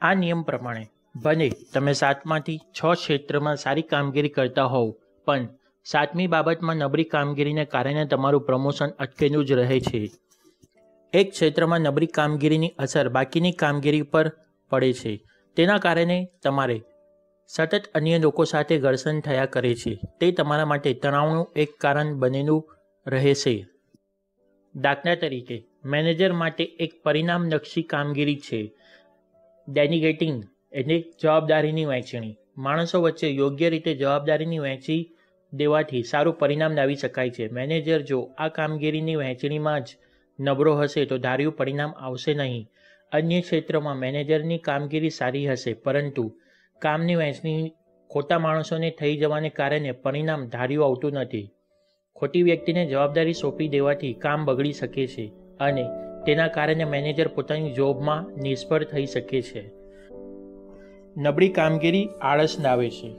આ નિયમ પ્રમાણે, ભલે તમે સાતમાંથી છ ક્ષેત્રમાં સારી કામગીરી કરતા હોવ, પણ સાતમી બાબતમાં નબળી કામગીરીને કારણે તમારું પ્રમોશન અટકેલું જ રહે છે. એક ક્ષેત્રમાં નબળી કામગીરીની અસર બાકીની કામગીરી પર પડે છે. તેના કારણે તમારે સતત અન્ય લોકો સાથે ઘર્ષણ થયા કરે છે. તે તમારા માટે તણાવનું એક કારણ બનેલું રહેશે. દાખલા તરીકે, મેનેજર માટે એક પરિણામલક્ષી કામગીરી છે. ડેનિગેટિંગ એટલે જવાબદારીની વહેંચણી. માણસો વચ્ચે યોગ્ય રીતે જવાબદારીની વહેંચી દેવાથી સારું પરિણામ લાવી શકાય છે. મેનેજર, જો આ કામગીરીની વહેંચણીમાં જ નબળો હશે, તો ધાર્યું પરિણામ આવશે નહીં. અન્ય ક્ષેત્રોમાં મેનેજરની કામગીરી સારી હશે, પરંતુ કામની વહેંચણી ખોટા માણસોને થઈ જવાને કારણે પરિણામ ધાર્યું આવતું નથી. ખોટી વ્યક્તિને જવાબદારી સોંપી દેવાથી કામ બગડી શકે છે અને તેના કારણે મેનેજર પોતાની જોબમાં નિષ્ફળ થઈ શકે છે. નબળી કામગીરી આળસ લાવે છે.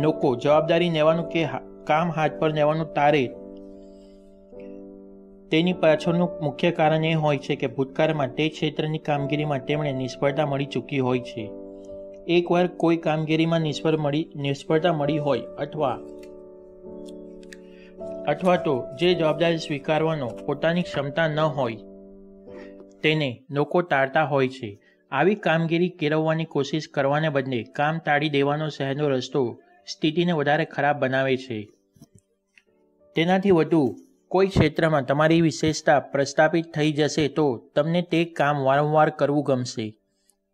લોકો જવાબદારી લેવાનું કે કામ હાથ પર લેવાનું તારે. તેની પાછળનું મુખ્ય કારણ એ હોય છે કે ભૂતકાળમાં તે ક્ષેત્રની કામગીરીમાં તેમણે નિષ્ફળતા મળી ચૂકી હોય છે. એકવાર કોઈ કામગીરીમાં નિષ્ફળ મળી, નિષ્ફળતા મળી હોય અથવા અથવા તો જે જવાબદારી સ્વીકારવાનો પોતાની ક્ષમતા ન હોય, તેને લોકો ટાળતા હોય છે. આવી કામગીરી કેળવવાની કોશિશ કરવાને બદલે કામ ટાળી દેવાનો શહેરનો રસ્તો સ્થિતિને વધારે ખરાબ બનાવે છે. તેનાથી વધુ કોઈ ક્ષેત્રમાં તમારી વિશેષતા પ્રસ્થાપિત થઈ જશે તો તમને તે કામ વારંવાર કરવું ગમશે.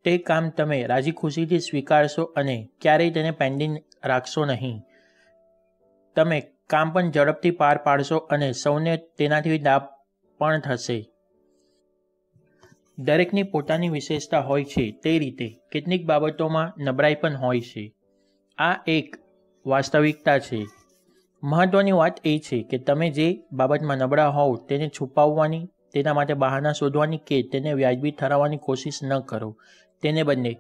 તે કામ તમે રાજી ખુશીથી સ્વીકારશો અને ક્યારેય તેને પેન્ડિંગ રાખશો નહીં. તમે કામ પણ ઝડપથી પાર પાડશો અને સૌને તેનાથી લાભ પણ થશે. દરેકની પોતાની વિશેષતા હોય છે તે રીતે કેટલીક બાબતોમાં નબળાઈ પણ હોય છે. આ એક વાસ્તવિકતા છે. મહત્ત્વની વાત એ છે કે તમે જે બાબતમાં નબળા હોવ તેને છુપાવવાની, તેના માટે બહાના શોધવાની કે તેને વ્યાજબી ઠરાવવાની કોશિશ ન કરો. તેને બદલે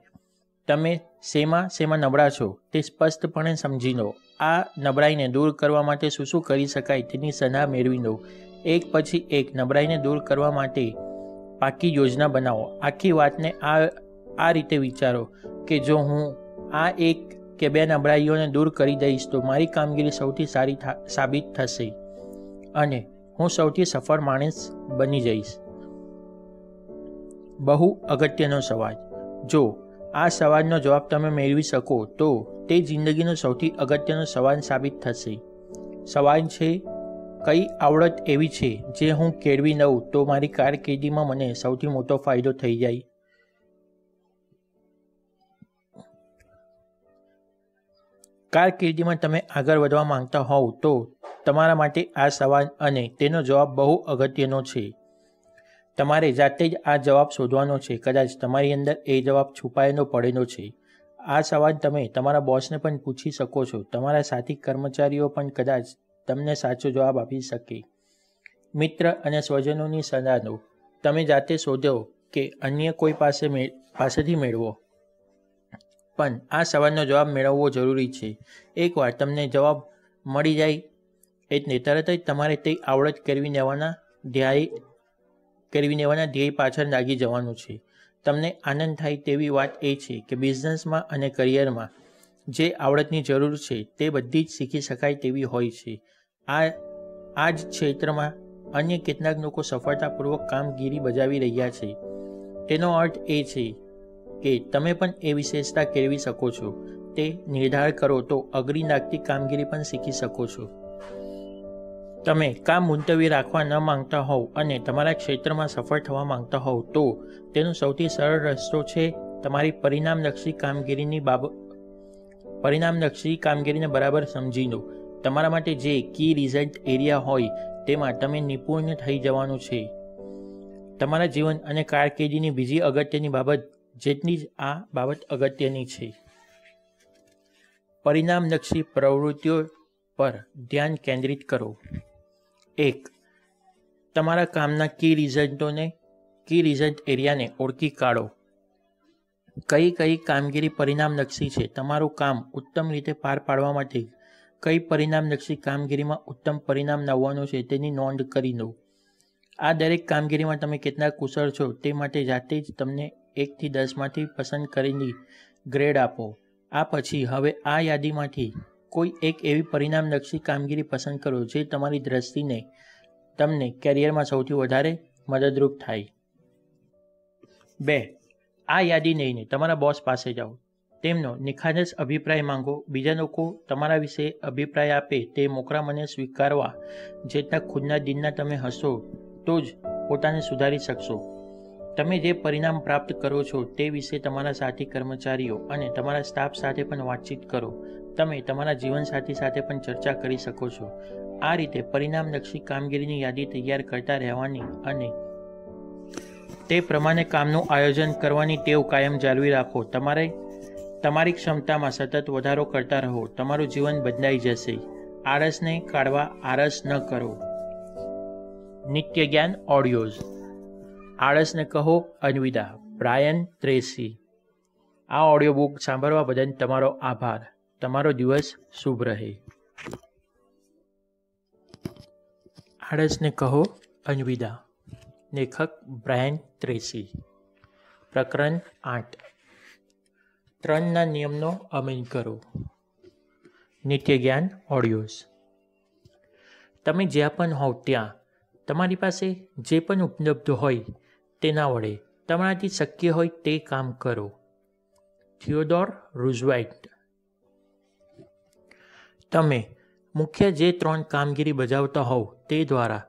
તમે શેમાં શેમાં નબળા છો તે સ્પષ્ટપણે સમજી લો. આ નબળાઈને દૂર કરવા માટે શું શું કરી શકાય તેની સલાહ મેળવી લો. એક પછી એક નબળાઈને દૂર કરવા માટે પાકી યોજના બનાવો. આખી વાતને આ આ રીતે વિચારો કે જો હું આ એક કે બે નબળાઈઓને દૂર કરી દઈશ તો મારી કામગીરી સૌથી સારી સાબિત થશે અને હું સૌથી સફળ માણસ બની જઈશ. બહુ અગત્યનો સવાલ. જો આ સવાલનો જવાબ તમે મેળવી શકો તો તે જિંદગીનો સૌથી અગત્યનો સવાલ સાબિત થશે. સવાલ છે, કઈ આવડત એવી છે જે હું કેળવી લઉં તો મારી કારકિર્દીમાં મને સૌથી મોટો ફાયદો થઈ જાય? કારકિર્દીમાં તમે આગળ વધવા માંગતા હોવ તો તમારા માટે આ સવાલ અને તેનો જવાબ બહુ અગત્યનો છે. તમારે જાતે જ આ જવાબ શોધવાનો છે. કદાચ તમારી અંદર એ જવાબ છુપાયેલો પડેલો છે. આ સવાલ તમે તમારા બોસને પણ પૂછી શકો છો. તમારા સાથી કર્મચારીઓ પણ કદાચ તમને સાચો જવાબ આપી શકે. મિત્ર અને સ્વજનોની સલાહ લો. તમે જાતે શોધો કે અન્ય કોઈ પાસે પાસેથી મેળવો. પણ આ સવાલનો જવાબ મેળવવો જરૂરી છે. એકવાર તમને જવાબ મળી જાય એટલે તરત જ તમારે તે આવડત કરવી લેવાના ધ્યેય કરવી લેવાના ધ્યેય પાછળ લાગી જવાનું છે. તમને આનંદ થાય તેવી વાત એ છે કે બિઝનેસમાં અને કરિયરમાં જે આવડતની જરૂર છે તે બધી જ શીખી શકાય તેવી હોય છે. આ આ જ ક્ષેત્રમાં અન્ય કેટલાક લોકો સફળતાપૂર્વક કામગીરી બજાવી રહ્યા છે. તેનો અર્થ એ છે કે તમે પણ એ વિશેષતા કેળવી શકો છો. તે નિર્ધાર કરો તો અઘરી લાગતી કામગીરી પણ શીખી શકો છો. તમે કામ મુલતવી રાખવા ન માંગતા હોવ અને તમારા ક્ષેત્રમાં સફળ થવા માંગતા હોવ તો તેનો સૌથી સરળ રસ્તો છે તમારી પરિણામલક્ષી કામગીરીની બાબત પરિણામલક્ષી કામગીરીને બરાબર સમજી લો તમારા માટે જે કી રિઝલ્ટ એરિયા હોય તેમાં તમે નિપુણ થઈ જવાનું છે. તમારા જીવન અને કારકિર્દીની બીજી અગત્યની બાબત જેટલી જ આ બાબત અગત્યની છે. પરિણામલક્ષી પ્રવૃત્તિઓ પર ધ્યાન કેન્દ્રિત કરો. એક. તમારા કામના કી રિઝલ્ટોને કી રિઝલ્ટ એરિયાને ઓળખી કાઢો. કઈ કઈ કામગીરી પરિણામલક્ષી છે? તમારું કામ ઉત્તમ રીતે પાર પાડવા માટે કઈ પરિણામલક્ષી કામગીરીમાં ઉત્તમ પરિણામ લાવવાનું છે તેની નોંધ કરી લો. આ દરેક કામગીરીમાં તમે કેટલા કુશળ છો તે માટે જાતે જ તમને એકથી દસમાંથી પસંદ કરીને ગ્રેડ આપો. આ પછી હવે આ યાદીમાંથી કોઈ એક એવી પરિણામલક્ષી કામગીરી પસંદ કરો જે તમારી દ્રષ્ટિને તમને કેરિયરમાં સૌથી વધારે મદદરૂપ થાય. બે, આ યાદી લઈને તમારા બોસ પાસે જાઓ. તેમનો નિખાલસ અભિપ્રાય માંગો. બીજા લોકો તમારા વિશે અભિપ્રાય આપે તે મોકરા મને સ્વીકારવા જેટલા ખુદના દિનના તમે હશો, તો જ પોતાને સુધારી શકશો. તમે જે પરિણામ પ્રાપ્ત કરો છો તે વિશે તમારા સાથી કર્મચારીઓ અને તમારા સ્ટાફ સાથે પણ વાતચીત કરો. તમે તમારા જીવનસાથી સાથે પણ ચર્ચા કરી શકો છો. આ રીતે પરિણામલક્ષી કામગીરીની યાદી તૈયાર કરતા રહેવાની અને તે પ્રમાણે કામનું આયોજન કરવાની ટેવ કાયમ જાળવી રાખો. તમારે તમારી ક્ષમતામાં સતત વધારો કરતા રહો. તમારું જીવન બદલાઈ જશે. આળસને કાઢવા આળસ ન કરો. નિત્ય જ્ઞાન ઓડિયોઝ. આળસને કહો અન્વિદા. બ્રાયન ત્રેસી આ ઓડિયો બુક સાંભળવા બદલ તમારો આભાર. તમારો દિવસ શુભ રહે. આળસને કહો અનવિદા. લેખક બ્રાયન ત્રેસી પ્રકરણ આઠ. ત્રણના નિયમનો અમલ કરો. નિત્ય જ્ઞાન ઓડિયોઝ. તમે જ્યાં પણ હોવ ત્યાં તમારી પાસે જે પણ ઉપલબ્ધ હોય તેના વડે તમારાથી શક્ય હોય તે કામ કરો. થિયોડોર રૂઝવાઇટ તમે મુખ્ય જે ત્રણ કામગીરી બજાવતા હોવ તે દ્વારા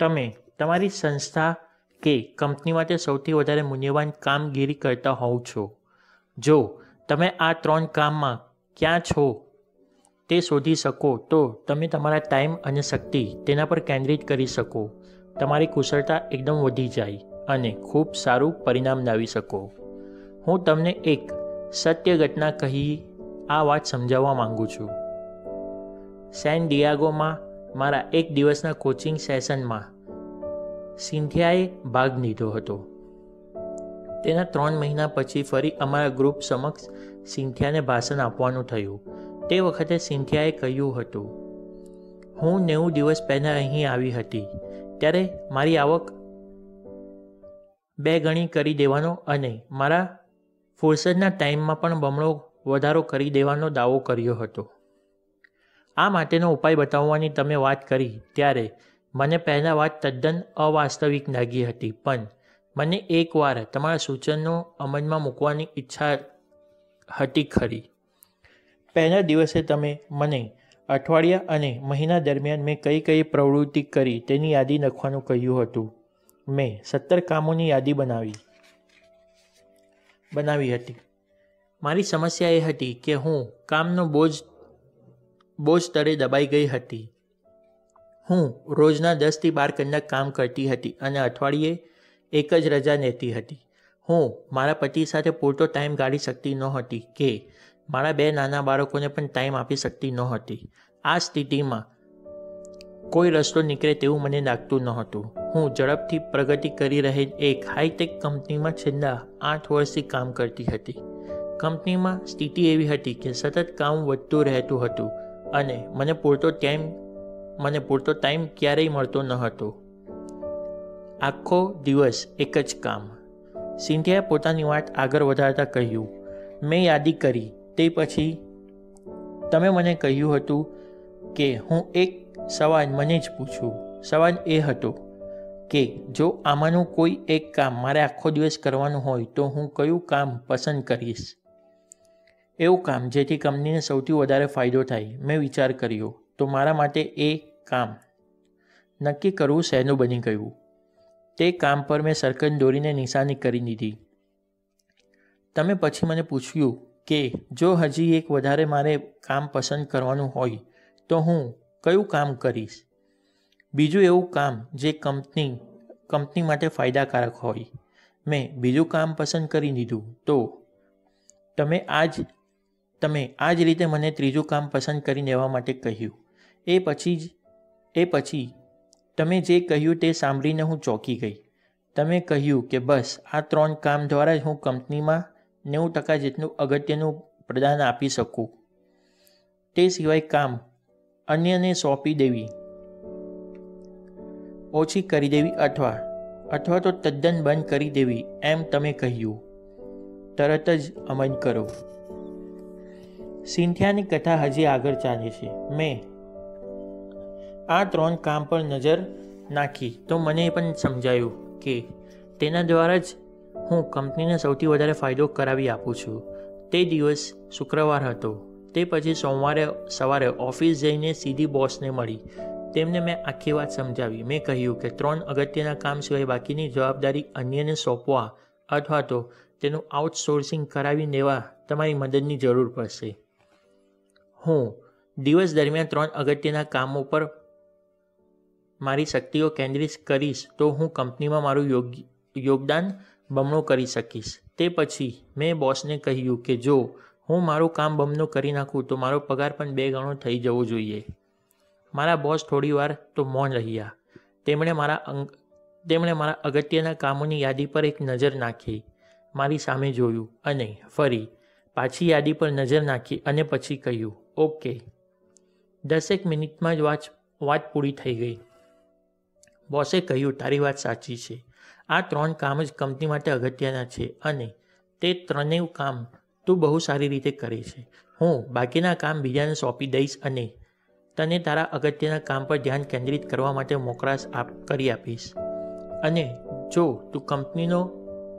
તમે તમારી સંસ્થા કે કંપની માટે સૌથી વધારે મૂલ્યવાન કામગીરી કરતા હોવ છો. જો તમે આ ત્રણ કામમાં ક્યાં છો તે શોધી શકો તો તમે તમારા ટાઈમ અને શક્તિ તેના પર કેન્દ્રિત કરી શકો. તમારી કુશળતા એકદમ વધી જાય અને ખૂબ સારું પરિણામ લાવી શકો. હું તમને એક સત્ય ઘટના કહી આ વાત સમજાવવા માંગુ છું. સેન ડિયાગોમાં મારા એક દિવસના કોચિંગ સેશનમાં સિન્થિયાએ ભાગ લીધો હતો. તેના ત્રણ મહિના પછી ફરી અમારા ગ્રુપ સમક્ષ સિન્થિયાને ભાષણ આપવાનું થયું. તે વખતે સિન્થિયાએ કહ્યું હતું, હું નેવું દિવસ પહેલાં અહીં આવી હતી. ત્યારે મારી આવક બે ગણી કરી દેવાનો અને મારા ફુરસદના ટાઈમમાં પણ બમણો વધારો કરી દેવાનો દાવો કર્યો હતો. આ માટેનો ઉપાય બતાવવાની તમે વાત કરી ત્યારે મને પહેલાં વાત તદ્દન અવાસ્તવિક લાગી હતી, પણ મને એકવાર તમારા સૂચનો અમલમાં મૂકવાની ઈચ્છા હતી ખરી. પહેલા દિવસે તમે મને અઠવાડિયા અને મહિના દરમિયાન મેં કઈ કઈ પ્રવૃત્તિ કરી તેની યાદી લખવાનું કહ્યું હતું. મેં સત્તર કામોની યાદી બનાવી બનાવી હતી. મારી સમસ્યા એ હતી કે હું કામનો બોજ બોજ તળે દબાઈ ગઈ હતી. હું રોજના દસથી બાર કલાક કામ કરતી હતી અને અઠવાડિયે એક જ રજા લેતી હતી. હું મારા પતિ સાથે પૂરતો ટાઈમ ગાળી શકતી નહોતી કે મારા બે નાના બાળકોને પણ ટાઈમ આપી શકતી નહોતી. આ સ્થિતિમાં કોઈ રસ્તો નીકળે તેવું મને લાગતું નહોતું. હું ઝડપથી પ્રગતિ કરી રહેલ એક હાઈટેક કંપનીમાં છેલ્લા આઠ વર્ષથી કામ કરતી હતી. કંપનીમાં સ્થિતિ એવી હતી કે સતત કામ વધતું રહેતું હતું અને મને પૂરતો ટાઈમ, મને પૂરતો ટાઈમ ક્યારેય મળતો ન હતો. આખો દિવસ એક જ કામ. સિંધિયાએ પોતાની વાત આગળ વધારતા કહ્યું, મેં યાદી કરી. તે પછી તમે મને કહ્યું હતું કે હું એક સવાલ મને જ પૂછું. સવાલ એ હતો કે જો આમાંનું કોઈ એક કામ મારે આખો દિવસ કરવાનું હોય તો હું કયું કામ પસંદ કરીશ? એવું કામ જેથી કંપનીને સૌથી વધારે ફાયદો થાય. મેં વિચાર કર્યો, તો મારા માટે એ કામ નક્કી કરવું સહેલું બની ગયું? તે કામ પર મેં સરકન દોરીને નિશાની કરી દીધી. તમે પછી મને પૂછ્યું કે, જો હજી એક વધારે મારે કામ પસંદ કરવાનું હોય, તો હું કયું કામ કરીશ? બીજું એવું કામ જે કંપની કંપની માટે ફાયદાકારક હોય. મેં બીજું કામ પસંદ કરી દીધું, તો તમે આજ તમે આ જ રીતે મને ત્રીજું કામ પસંદ કરી લેવા માટે કહ્યું. એ પછી જ, એ પછી તમે જે કહ્યું તે સાંભળીને હું ચોંકી ગઈ. તમે કહ્યું કે બસ, આ ત્રણ કામ દ્વારા જ હું કંપનીમાં નેવું ટકા જેટલું અગત્યનું પ્રદાન આપી શકું. તે સિવાય કામ અન્યને સોંપી દેવી. ઓછી કરી દેવી અથવા અથવા તો તદ્દન બંધ કરી દેવી એમ તમે કહ્યું. તરત જ અમલ કરો. સિન્થિયાની કથા હજી આગળ ચાલે છે. મેં આ ત્રણ કામ પર નજર નાખી તો મને પણ સમજાયું કે તેના દ્વારા જ હું કંપનીને સૌથી વધારે ફાયદો કરાવી આપું છું. તે દિવસ શુક્રવાર હતો. તે પછી સોમવારે સવારે ઓફિસ જઈને સીધી બોસને મળી. તેમને મેં આખી વાત સમજાવી. મેં કહ્યું કે ત્રણ અગત્યના કામ સિવાય બાકીની જવાબદારી અન્યને સોંપવા અથવા તો તેનું આઉટસોર્સિંગ કરાવી દેવા તમારી મદદની જરૂર પડશે. હું દિવસ દરમિયાન ત્રણ અગત્યના કામો પર મારી શક્તિઓ કેન્દ્રિત કરીશ, તો હું કંપનીમાં મારું યોગદાન બમણું કરી શકીશ. તે પછી મેં બોસને કહ્યું કે, જો હું મારું કામ બમણું કરી નાખું, તો મારો પગાર પણ બે ગણો થઈ જવો જોઈએ. મારા બોસ થોડીવાર તો મૌન રહ્યા. તેમણે મારા તેમણે મારા અગત્યના કામોની યાદી પર એક નજર નાખી, મારી સામે જોયું અને ફરી પાછી યાદી પર નજર નાખી અને પછી કહ્યું ઓકે. દસેક મિનિટમાં જ વાત વાત પૂરી થઈ ગઈ. બોસે કહ્યું, તારી વાત સાચી છે. આ ત્રણ કામ જ કંપની માટે અગત્યના છે અને તે ત્રણેય કામ તું બહુ સારી રીતે કરે છે. હું બાકીના કામ બીજાને સોંપી દઈશ અને તને તારા અગત્યના કામ પર ધ્યાન કેન્દ્રિત કરવા માટે મોકળાશ આપ, કરી આપીશ. અને જો તું કંપનીનો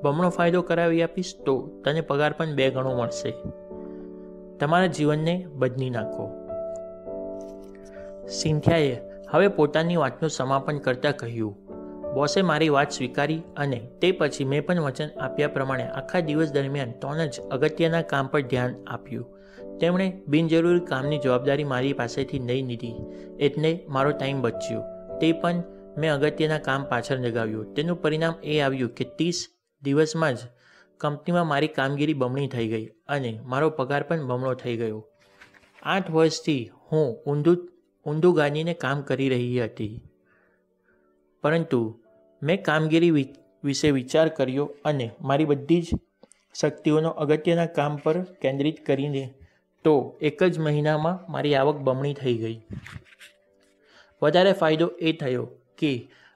બમણો ફાયદો કરાવી આપીશ તો તને પગાર પણ બે ગણો મળશે. તમારા જીવનને બદલી નાખો. સિંથિયાએ હવે પોતાની વાતનું સમાપન કરતાં કહ્યું, બોસે મારી વાત સ્વીકારી અને તે પછી મેં પણ વચન આપ્યા પ્રમાણે આખા દિવસ દરમિયાન ત્રણ જ અગત્યના કામ પર ધ્યાન આપ્યું. તેમણે બિનજરૂરી કામની જવાબદારી મારી પાસેથી નહીં લીધી, એટલે મારો ટાઈમ બચ્યો. તે પણ મેં અગત્યના કામ પાછળ લગાવ્યું. તેનું પરિણામ એ આવ્યું કે ત્રીસ દિવસમાં જ કંપનીમાં મારી કામગીરી બમણી થઈ ગઈ અને મારો પગાર પણ બમણો થઈ ગયો. આઠ વર્ષથી હું ઊંધું ઊંધું ગાનીને કામ કરી રહી હતી. પરંતુ મેં કામગીરી વિશે વિચાર કર્યો અને મારી બધી જ શક્તિઓનો અગત્યના કામ પર કેન્દ્રિત કરીને તો એક જ મહિનામાં મારી આવક બમણી થઈ ગઈ. વધારે ફાયદો એ થયો કે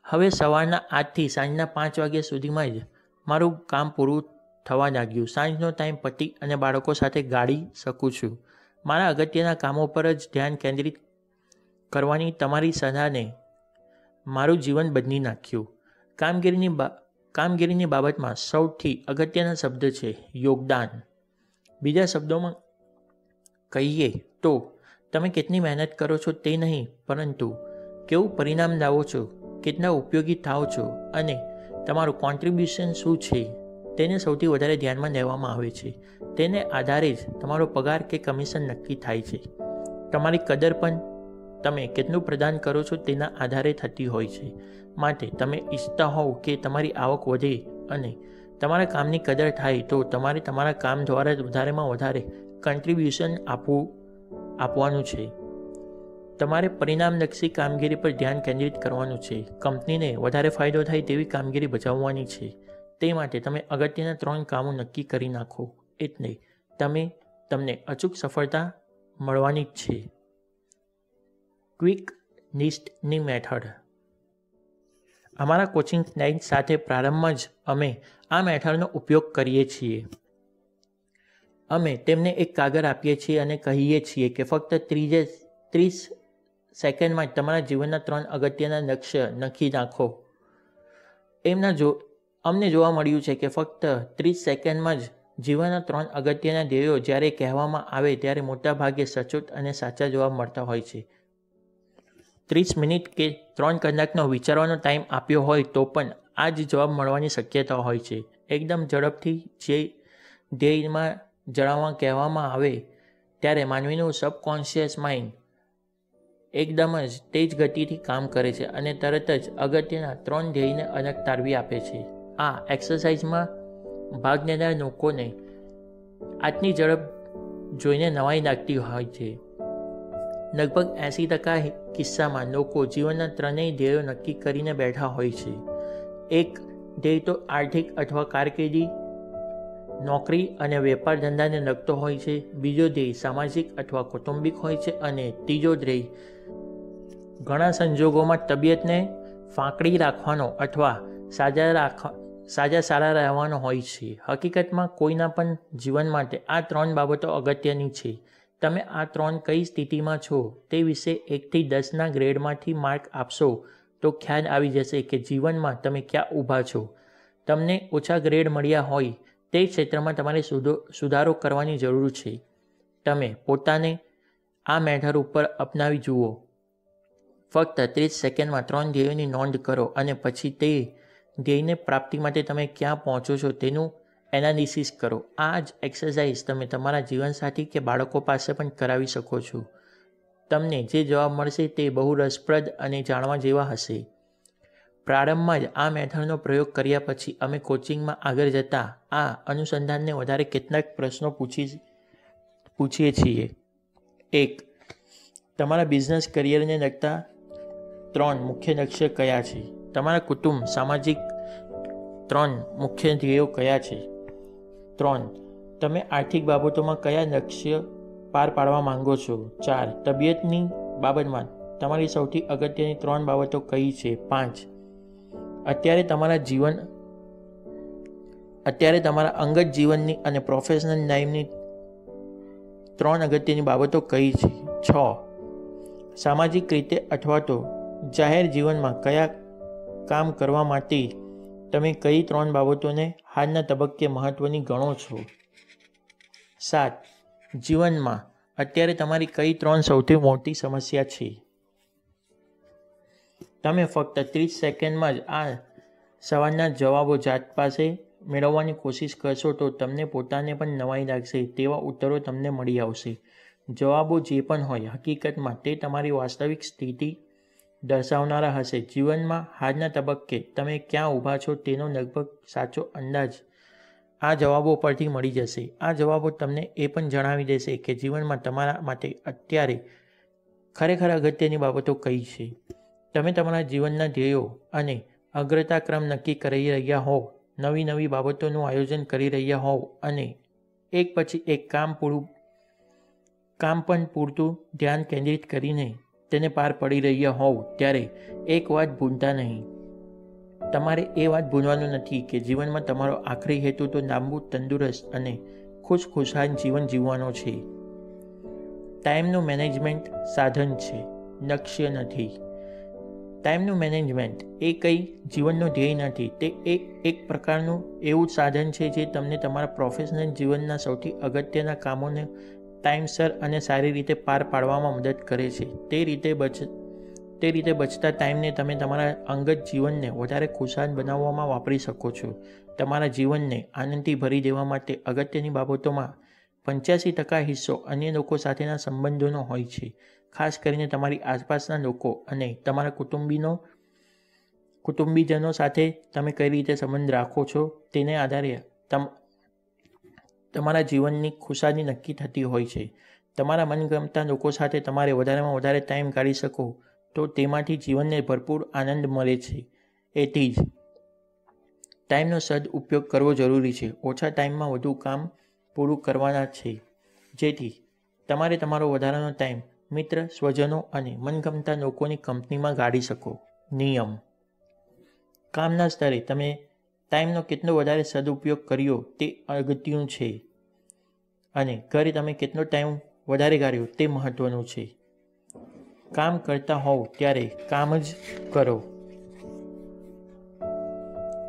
હવે સવારના આઠથી સાંજના પાંચ વાગ્યા સુધીમાં જ મારું કામ પૂરું થવા લાગ્યું. સાંજનો ટાઈમ પતિ અને બાળકો સાથે ગાળી શકું છું. મારા અગત્યના કામો પર જ ધ્યાન કેન્દ્રિત કરવાની તમારી સલાહને મારું જીવન બદલી નાખ્યું. કામગીરીની બા, કામગીરીની બાબતમાં સૌથી અગત્યના શબ્દ છે યોગદાન. બીજા શબ્દોમાં કહીએ તો, તમે કેટલી મહેનત કરો છો તે નહીં, પરંતુ કેવું પરિણામ લાવો છો, કેટલા ઉપયોગી થાઓ છો અને તમારું કોન્ટ્રીબ્યુશન શું છે? તેને સૌથી વધારે ધ્યાનમાં લેવામાં આવે છે. તેને આધારે જ તમારો પગાર કે કમિશન નક્કી થાય છે. તમારી કદર પણ તમે કેટલું પ્રદાન કરો છો તેના આધારે થતી હોય છે. માટે તમે ઈચ્છતા હોવ કે તમારી આવક વધે અને તમારા કામની કદર થાય તો તમારે તમારા કામ દ્વારા વધારેમાં વધારે કન્ટ્રીબ્યુશન આપવું, આપવાનું છે. તમારે પરિણામલક્ષી કામગીરી પર ધ્યાન કેન્દ્રિત કરવાનું છે. કંપનીને વધારે ફાયદો થાય તેવી કામગીરી બજાવવાની છે. તે માટે તમે અગત્યના ત્રણ કામો નક્કી કરી નાખો. એટલે તમે તમને અચૂક સફળતા મળવાની જ છે. ક્વિક લિસ્ટની મેથડ અમારા કોચિંગ ક્લાઇન્ટ સાથે પ્રારંભમાં જ અમે આ મેથડનો ઉપયોગ કરીએ છીએ. અમે તેમને એક કાગળ આપીએ છીએ અને કહીએ છીએ કે ફક્ત ત્રીજે, ત્રીસ સેકન્ડમાં તમારા જીવનના ત્રણ અગત્યના લક્ષ્ય નક્કી નાખો એમના જો અમને જોવા મળ્યું છે કે ફક્ત ત્રીસ સેકન્ડમાં જ જીવનના ત્રણ અગત્યના ધ્યેયો જ્યારે કહેવામાં આવે ત્યારે મોટાભાગે સચોટ અને સાચા જવાબ મળતા હોય છે. ત્રીસ મિનિટ કે ત્રણ કલાકનો વિચારવાનો ટાઈમ આપ્યો હોય તો પણ આ જ જવાબ મળવાની શક્યતા હોય છે. એકદમ ઝડપથી જે ધ્યેયમાં જણાવવા કહેવામાં આવે ત્યારે માનવીનું સબકોન્શિયસ માઇન્ડ એકદમ જ તેજ ગતિથી કામ કરે છે અને તરત જ અગત્યના ત્રણ ધ્યેયને અલગ તારવી આપે છે. આ એક્સરસાઇઝમાં ભાગ લેનાર લોકોને આજની ઝડપ જોઈને નવાઈ લાગતી હોય છે. લગભગ એંસી ટકા કિસ્સામાં લોકો જીવનના ત્રણેય ધ્યેયો નક્કી કરીને બેઠા હોય છે. એક ધ્યેય તો આર્થિક અથવા કારકિર્દી, નોકરી અને વેપાર ધંધાને લગતો હોય છે. બીજો ધ્યેય સામાજિક અથવા કૌટુંબિક હોય છે અને ત્રીજો ધ્યેય ઘણા સંજોગોમાં તબિયતને ફાંકડી રાખવાનો અથવા સાજા રાખવા સાજા સારા રહેવાનો હોય છે. હકીકતમાં કોઈના પણ જીવન માટે આ ત્રણ બાબતો અગત્યની છે. તમે આ ત્રણ કઈ સ્થિતિમાં છો તે વિશે એકથી દસના ગ્રેડમાંથી માર્ક આપશો તો ખ્યાલ આવી જશે કે જીવનમાં તમે ક્યાં ઊભા છો. તમને ઓછા ગ્રેડ મળ્યા હોય તે ક્ષેત્રમાં તમારે સુધારો કરવાની જરૂર છે. તમે પોતાને આ મેથડ ઉપર અપનાવી જુઓ. ફક્ત ત્રીસ સેકન્ડમાં ત્રણ ધ્યેયોની નોંધ કરો અને પછી તે ધ્યેયને પ્રાપ્તિ માટે તમે ક્યાં પહોંચો છો તેનું એનાલિસિસ કરો. આ જ એક્સરસાઇઝ તમે તમારા જીવનસાથી કે બાળકો પાસે પણ કરાવી શકો છો. તમને જે જવાબ મળશે તે બહુ રસપ્રદ અને જાણવા જેવા હશે. પ્રારંભમાં જ આ મેથડનો પ્રયોગ કર્યા પછી અમે કોચિંગમાં આગળ જતા આ અનુસંધાનને વધારે કેટલાક પ્રશ્નો પૂછી પૂછીએ છીએ. એક, તમારા બિઝનેસ કરિયરને લગતા ત્રણ મુખ્ય લક્ષ્ય કયા છે? તમારા કુટુંબ, સામાજિક ત્રણ મુખ્ય ધ્યેયો કયા છે? ત્રણ, તમે આર્થિક બાબતોમાં કયા લક્ષ્ય પાર પાડવા માંગો છો? ચાર, તબિયતની બાબતમાં તમારી સૌથી અગત્યની ત્રણ બાબતો કઈ છે? પાંચ, અત્યારે તમારા જીવન, અત્યારે તમારા અંગત જીવનની અને પ્રોફેશનલ લાઈફની ત્રણ અગત્યની બાબતો કઈ છે? છ, સામાજિક રીતે અથવા તો જાહેર જીવનમાં કયા કામ કરવા માટે તમે કઈ ત્રણ બાબતોને હાલના તબક્કે મહત્ત્વની ગણો છો? સાત. જીવનમાં અત્યારે તમારી કઈ ત્રણ સૌથી મોટી સમસ્યા છે? તમે ફક્ત ત્રીસ સેકન્ડમાં જ આ સવારના જવાબો જાત પાસે મેળવવાની કોશિશ કરશો તો તમને પોતાને પણ નવાઈ લાગશે, તેવા ઉત્તરો તમને મળી આવશે. જવાબો જે પણ હોય, હકીકતમાં તે તમારી વાસ્તવિક સ્થિતિ દર્શાવનારા હશે. જીવનમાં હાલના તબક્કે તમે ક્યાં ઊભા છો તેનો લગભગ સાચો અંદાજ આ જવાબો પરથી મળી જશે. આ જવાબો તમને એ પણ જણાવી દેશે કે જીવનમાં તમારા માટે અત્યારે ખરેખર અગત્યની બાબતો કઈ છે? તમે તમારા જીવનના ધ્યેયો અને અગ્રતાક્રમ નક્કી કરી રહ્યા હોવ, નવી નવી બાબતોનું આયોજન કરી રહ્યા હોવ અને એક પછી એક કામ પૂરું, કામ પણ પૂરતું ધ્યાન કેન્દ્રિત કરીને તેને પાર પડી રહ્યા હોવ ત્યારે એક વાત ભૂલતા નહીં. તમારે એ વાત ભૂલવાનું નથી કે જીવનમાં તમારો આખરી હેતુ તો લાંબુ, તંદુરસ્ત અને ખુશ ખુશહાલ જીવન જીવવાનો છે. ટાઈમનું મેનેજમેન્ટ સાધન છે લક્ષ્ય નથી. ટાઈમનું મેનેજમેન્ટ એ કંઈ જીવનનો ધ્યેય નથી, તે એક એક પ્રકારનું એવું સાધન છે જે તમને તમારા પ્રોફેશનલ જીવનના સૌથી અગત્યના કામોને ટાઈમસર અને સારી રીતે પાર પાડવામાં મદદ કરે છે. તે રીતે બચ, તે રીતે બચતા ટાઈમને તમે તમારા અંગત જીવનને વધારે ખુશાલ બનાવવામાં વાપરી શકો છો. તમારા જીવનને આનંદથી ભરી દેવા માટે અગત્યની બાબતોમાં પંચ્યાસી ટકા હિસ્સો અન્ય લોકો સાથેના સંબંધોનો હોય છે. ખાસ કરીને તમારી આસપાસના લોકો અને તમારા કુટુંબીનો, કુટુંબીજનો સાથે તમે કઈ રીતે સંબંધ રાખો છો, તેને આધારે તમ તમારા જીવનની ખુશાલી નક્કી થતી હોય છે. તમારા મનગમતા લોકો સાથે તમારે વધારેમાં વધારે ટાઈમ કાઢી શકો, તો તેમાંથી જીવનને ભરપૂર આનંદ મળે છે. એથી જ. ટાઈમનો સદ ઉપયોગ કરવો જરૂરી છે. ઓછા ટાઈમમાં વધુ કામ પૂરું કરવાના છે. જેથી તમારે તમારો વધારાનો ટાઈમ મિત્ર, સ્વજનો અને મનગમતા લોકોની કંપનીમાં ગાળી શકો. નિયમ. કામના સ્તરે તમે ટાઈમનો કેટલો વધારે સદુપયોગ કર્યો તે અગત્યનું છે. અને ઘરે તમે કેટલો ટાઈમ વધારે કાઢ્યો તે મહત્ત્વનું છે. કામ કરતા હોવ ત્યારે કામ જ કરો.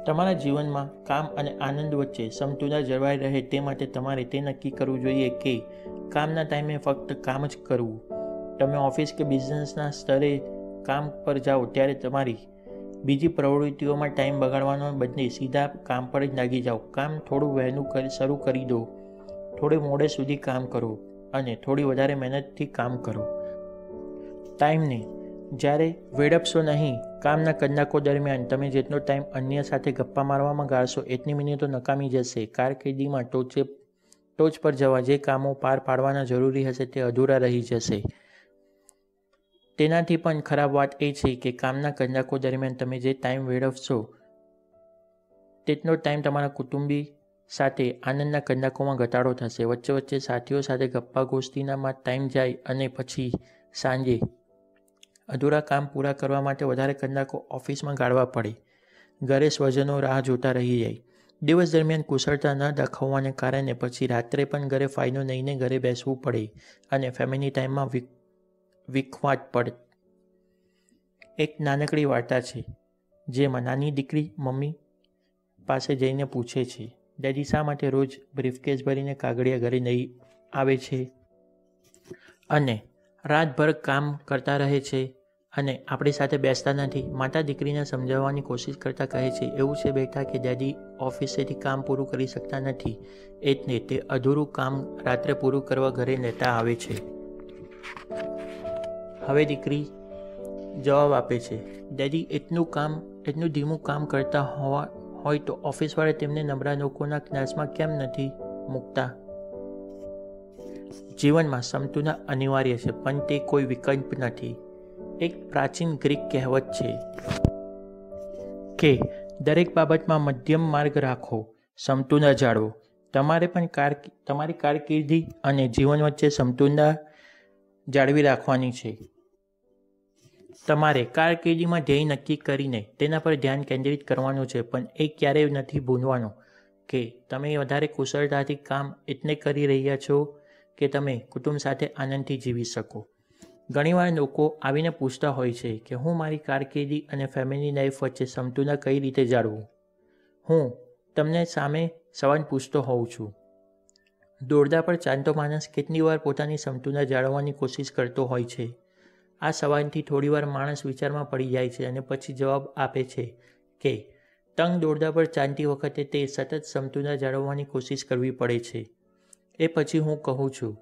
તમારા જીવનમાં કામ અને આનંદ વચ્ચે સમતુલા જળવાઈ રહે તે માટે તમારે તે નક્કી કરવું જોઈએ કે કામના ટાઈમે ફક્ત કામ જ કરવું. તમે ઓફિસ કે બિઝનેસના સ્તરે કામ પર જાઓ ત્યારે તમારી બીજી પ્રવૃત્તિઓમાં ટાઈમ બગાડવાનો બદલે સીધા કામ પર જ લાગી જાઓ. કામ થોડું વહેલું કરી, શરૂ કરી દો. થોડે મોડે સુધી કામ કરો અને થોડી વધારે મહેનતથી કામ કરો. ટાઈમને જ્યારે વેડપશો નહીં, કામના કલાકો દરમિયાન તમે જેટલો ટાઈમ અન્ય સાથે ગપ્પા મારવામાં ગાળશો, એટલી મિનિટો નકામી જશે. કારકિર્દીમાં ટોચે, ટોચ પર જવા જે કામો પાર પાડવાના જરૂરી હશે તે અધૂરા રહી જશે. તેનાથી પણ ખરાબ વાત એ છે કે કામના કલાકો દરમિયાન તમે જે ટાઈમ વેડવશો તેટલો ટાઈમ તમારા કુટુંબી સાથે આનંદના કલાકોમાં ઘટાડો થશે. વચ્ચે વચ્ચે સાથીઓ સાથે ગપ્પા ગોષ્ઠીનામાં ટાઈમ જાય અને પછી સાંજે અધૂરા કામ પૂરા કરવા માટે વધારે કલાકો ઓફિસમાં ગાળવા પડે. ઘરે સ્વજનો રાહ જોતા રહી જાય. દિવસ દરમિયાન કુશળતા ન દાખવવાને કારણે પછી રાત્રે પણ ઘરે ફાયદો લઈને ઘરે બેસવું પડે અને ફેમિલી ટાઈમમાં વિખવાટ પડે. એક નાનકડી વાર્તા છે જેમાં નાની દીકરી મમ્મી પાસે જઈને પૂછે છે, ડેડી, શા માટે રોજ બ્રીફકેસ ભરીને કાગળિયા ઘરે નહીં આવે છે? અને રાતભર કામ કરતા રહે છે અને આપણી સાથે બેસતા નથી. માતા દીકરીને સમજાવવાની કોશિશ કરતાં કહે છે, એવું છે બેટા કે ડેડી ઓફિસેથી કામ પૂરું કરી શકતા નથી. એટલે તે અધૂરું કામ રાત્રે પૂરું કરવા ઘરે લેતા આવે છે. હવે દીકરી જવાબ આપે છે, ડેડી, એટલું કામ, એટલું ધીમું કામ કરતા હોવા, હોય તો ઓફિસવાળા તેમને નબળા લોકોના ક્લાસમાં કેમ નથી મૂકતા? જીવનમાં સમતુલા અનિવાર્ય છે, પણ તે કોઈ વિકલ્પ નથી. એક પ્રાચીન ગ્રીક કહેવત છે કે, દરેક બાબતમાં મધ્યમ માર્ગ રાખો, સમતુલા જાળવો. તમારે પણ કાર, તમારી કારકિર્દી અને જીવન વચ્ચે સમતુલા જાળવી રાખવાની છે. તમારે કારકિર્દીમાં ધ્યેય નક્કી કરીને તેના પર ધ્યાન કેન્દ્રિત કરવાનું છે, પણ એ ક્યારેય નથી ભૂલવાનું કે તમે વધારે કુશળતાથી કામ એટલે કરી રહ્યા છો કે તમે કુટુંબ સાથે આનંદથી જીવી શકો. ઘણીવાર લોકો આવીને પૂછતા હોય છે કે હું મારી કારકિર્દી અને ફેમિલી લાઈફ વચ્ચે સમતુલા કઈ રીતે જાળવું? હું તમને સામે સવાલ પૂછતો હોઉં છું. દોરડા પર ચાલતો માણસ કેટલી વાર પોતાની સમતુલા જાળવવાની કોશિશ કરતો હોય છે. આ સવાલથી થોડીવાર માણસ વિચારમાં પડી જાય છે અને પછી જવાબ આપે છે કે, તંગ દોરડા પર ચાલતી વખતે તે સતત સમતુલા જાળવવાની કોશિશ કરવી પડે છે. એ પછી હું કહું છું,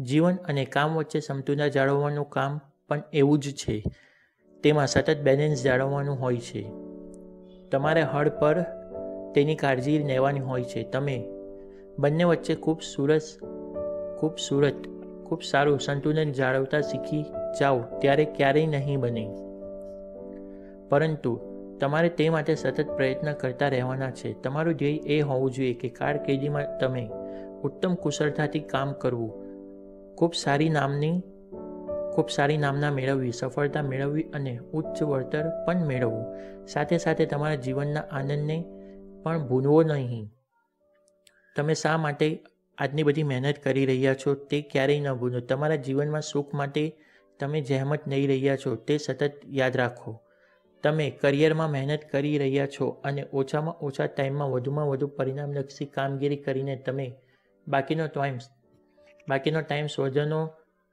જીવન અને કામ વચ્ચે સમતુલા જાળવવાનું કામ પણ એવું જ છે. તેમાં સતત બેલેન્સ જાળવવાનું હોય છે. તમારે હળ પર તેની કાળજી લેવાની હોય છે. તમે બંને વચ્ચે ખૂબ સુરસ ખૂબસૂરત ખૂબ સારું સંતુલન જાળવતા શીખી જાઓ, ત્યારે ક્યારેય નહીં બને. પરંતુ તમારે તે માટે સતત પ્રયત્ન કરતા રહેવાના છે. તમારું ધ્યેય એ હોવું જોઈએ કે કારકિર્દીમાં તમે ઉત્તમ કુશળતાથી કામ કરવું. ખૂબ સારી નામની, ખૂબ સારી નામના મેળવવી, સફળતા મેળવવી અને ઉચ્ચ વળતર પણ મેળવવું. સાથે સાથે તમારા જીવનના આનંદને પણ ભૂલવો નહીં. તમે શા માટે આજની બધી મહેનત કરી રહ્યા છો તે ક્યારેય ન ભૂલો. તમારા જીવનમાં સુખ માટે તમે જહેમત નહીં રહ્યા છો તે સતત યાદ રાખો. તમે કરિયરમાં મહેનત કરી રહ્યા છો અને ઓછામાં ઓછા ટાઈમમાં વધુમાં વધુ પરિણામલક્ષી કામગીરી કરીને તમે બાકીનો ટાઈમ બાકીનો ટાઈમ સ્વજનો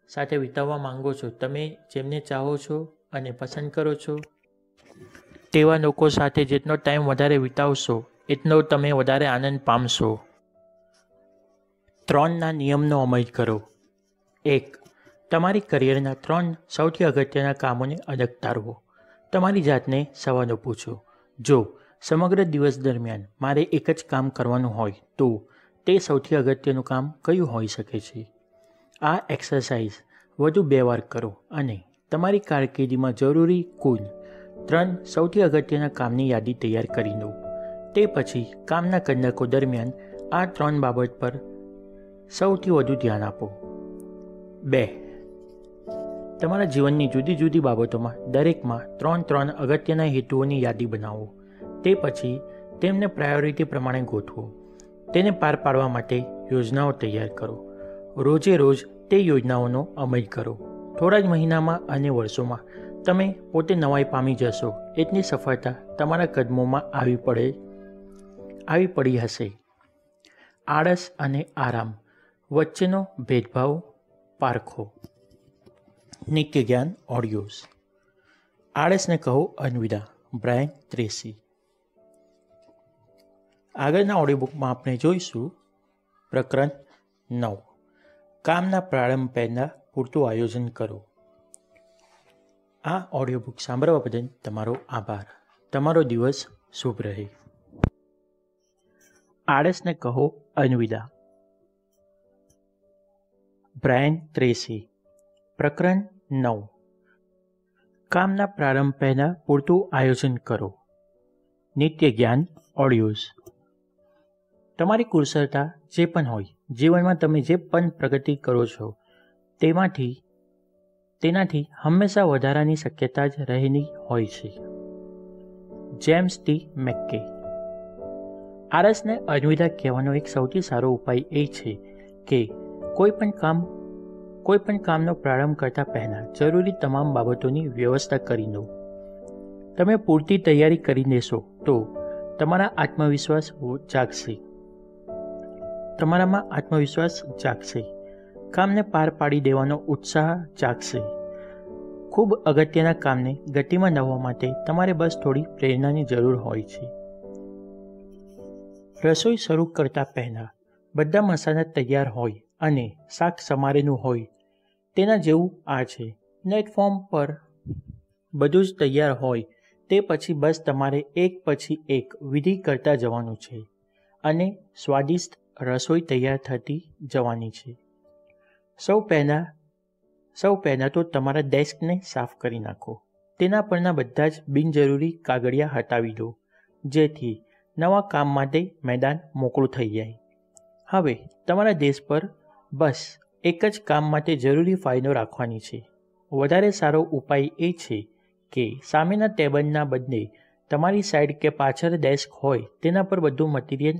સાથે વિતાવવા માંગો છો. તમે જેમને ચાહો છો અને પસંદ કરો છો, તેવા લોકો સાથે જેટલો ટાઈમ વધારે વિતાવશો, એટલો તમે વધારે આનંદ પામશો. ત્રણના નિયમનો અમલ કરો. એક, તમારી કરિયરના ત્રણ સૌથી અગત્યના કામોને અલગ તારવો. તમારી જાતને સવાલો પૂછો. જો સમગ્ર દિવસ દરમિયાન મારે એક જ કામ કરવાનું હોય, તો તે સૌથી અગત્યનું કામ કયું હોઈ શકે છે? આ એક્સરસાઇઝ વધુ બે વાર કરો અને તમારી કારકિર્દીમાં જરૂરી કુલ ત્રણ સૌથી અગત્યના કામની યાદી તૈયાર કરી દો તે પછી કામના કલાકો દરમિયાન આ ત્રણ બાબત પર સૌથી વધુ ધ્યાન આપો. બે. તમારા જીવનની જુદી જુદી બાબતોમાં દરેકમાં ત્રણ ત્રણ અગત્યના હેતુઓની યાદી બનાવો. તે પછી તેમને પ્રાયોરિટી પ્રમાણે ગોઠવો. તેને પાર પાડવા માટે યોજનાઓ તૈયાર કરો. રોજે રોજ તે યોજનાઓનો અમલ કરો. થોડા જ મહિનામાં અને વર્ષોમાં તમે પોતે નવાઈ પામી જશો, એટલી સફળતા તમારા કદમોમાં આવી પડે, આવી પડી હશે. આળસ અને આરામ વચ્ચેનો ભેદભાવ પારખો. નિત્ય જ્ઞાન ઓડિયોઝ આળસને કહો અનવિદા, બ્રાયન ત્રેસી. આગળના ઓડિયો બુકમાં આપણે જોઈશું પ્રકરણ નવ. કામના પ્રારંભ પહેલાં પૂરતું આયોજન કરો. આ ઓડિયો બુક સાંભળવા બદલ તમારો આભાર. તમારો દિવસ શુભ રહે. આળસને કહો અનવિદા બ્રાયન ત્રેસી પ્રકરણ નવ. કામના પ્રારંભ પહેલાં પૂરતું આયોજન કરો. નિત્ય જ્ઞાન ઓડિયોઝ તમારી કુશળતા જે પણ હોય, જીવનમાં તમે જે પણ પ્રગતિ કરો છો, તેમાંથી, તેનાથી હંમેશા વધારાની શક્યતા જ રહેલી હોય છે. James T મેક્કે. આરસને અલવિદા કહેવાનો એક સૌથી સારો ઉપાય એ છે કે કોઈ પણ કામ, કોઈ પણ કામનો પ્રારંભ કરતા પહેલાં જરૂરી તમામ બાબતોની વ્યવસ્થા કરી દો. તમે પૂરતી તૈયારી કરી દેશો તો તમારા આત્મવિશ્વાસ જાગશે. તમારામાં આત્મવિશ્વાસ જાગશે. કામને પાર પાડી દેવાનો ઉત્સાહ જાગશે. ખૂબ અગત્યના કામને ગતિમાં લાવવા માટે તમારે બસ થોડી પ્રેરણાની જરૂર હોય છે. રસોઈ શરૂ કરતા પહેલાં બધા મસાલા તૈયાર હોય. અને શાક સમારેલું હોય. તેના જેવું આ છે. પ્લેટફોર્મ પર બધું જ તૈયાર હોય. તે પછી બસ તમારે એક પછી એક વિધિ કરતા જવાનું છે. અને સ્વાદિષ્ટ રસોઈ તૈયાર થતી જવાની છે. સૌ પહેલાં સૌ પહેલાં તો તમારા ડેસ્કને સાફ કરી નાખો. તેના પરના બધા જ બિનજરૂરી કાગળિયા હટાવી દો. જેથી નવા કામ માટે મેદાન મોકળું થઈ જાય. હવે તમારા દેશ પર બસ, એક જ કામ માટે જરૂરી ફાઇલો રાખવાની છે. વધારે સારો ઉપાય એ છે કે, સામેના ટેબલના બદલે તમારી સાઈડ કે પાછળ ડેસ્ક હોય, તેના પર બધું મટીરિયલ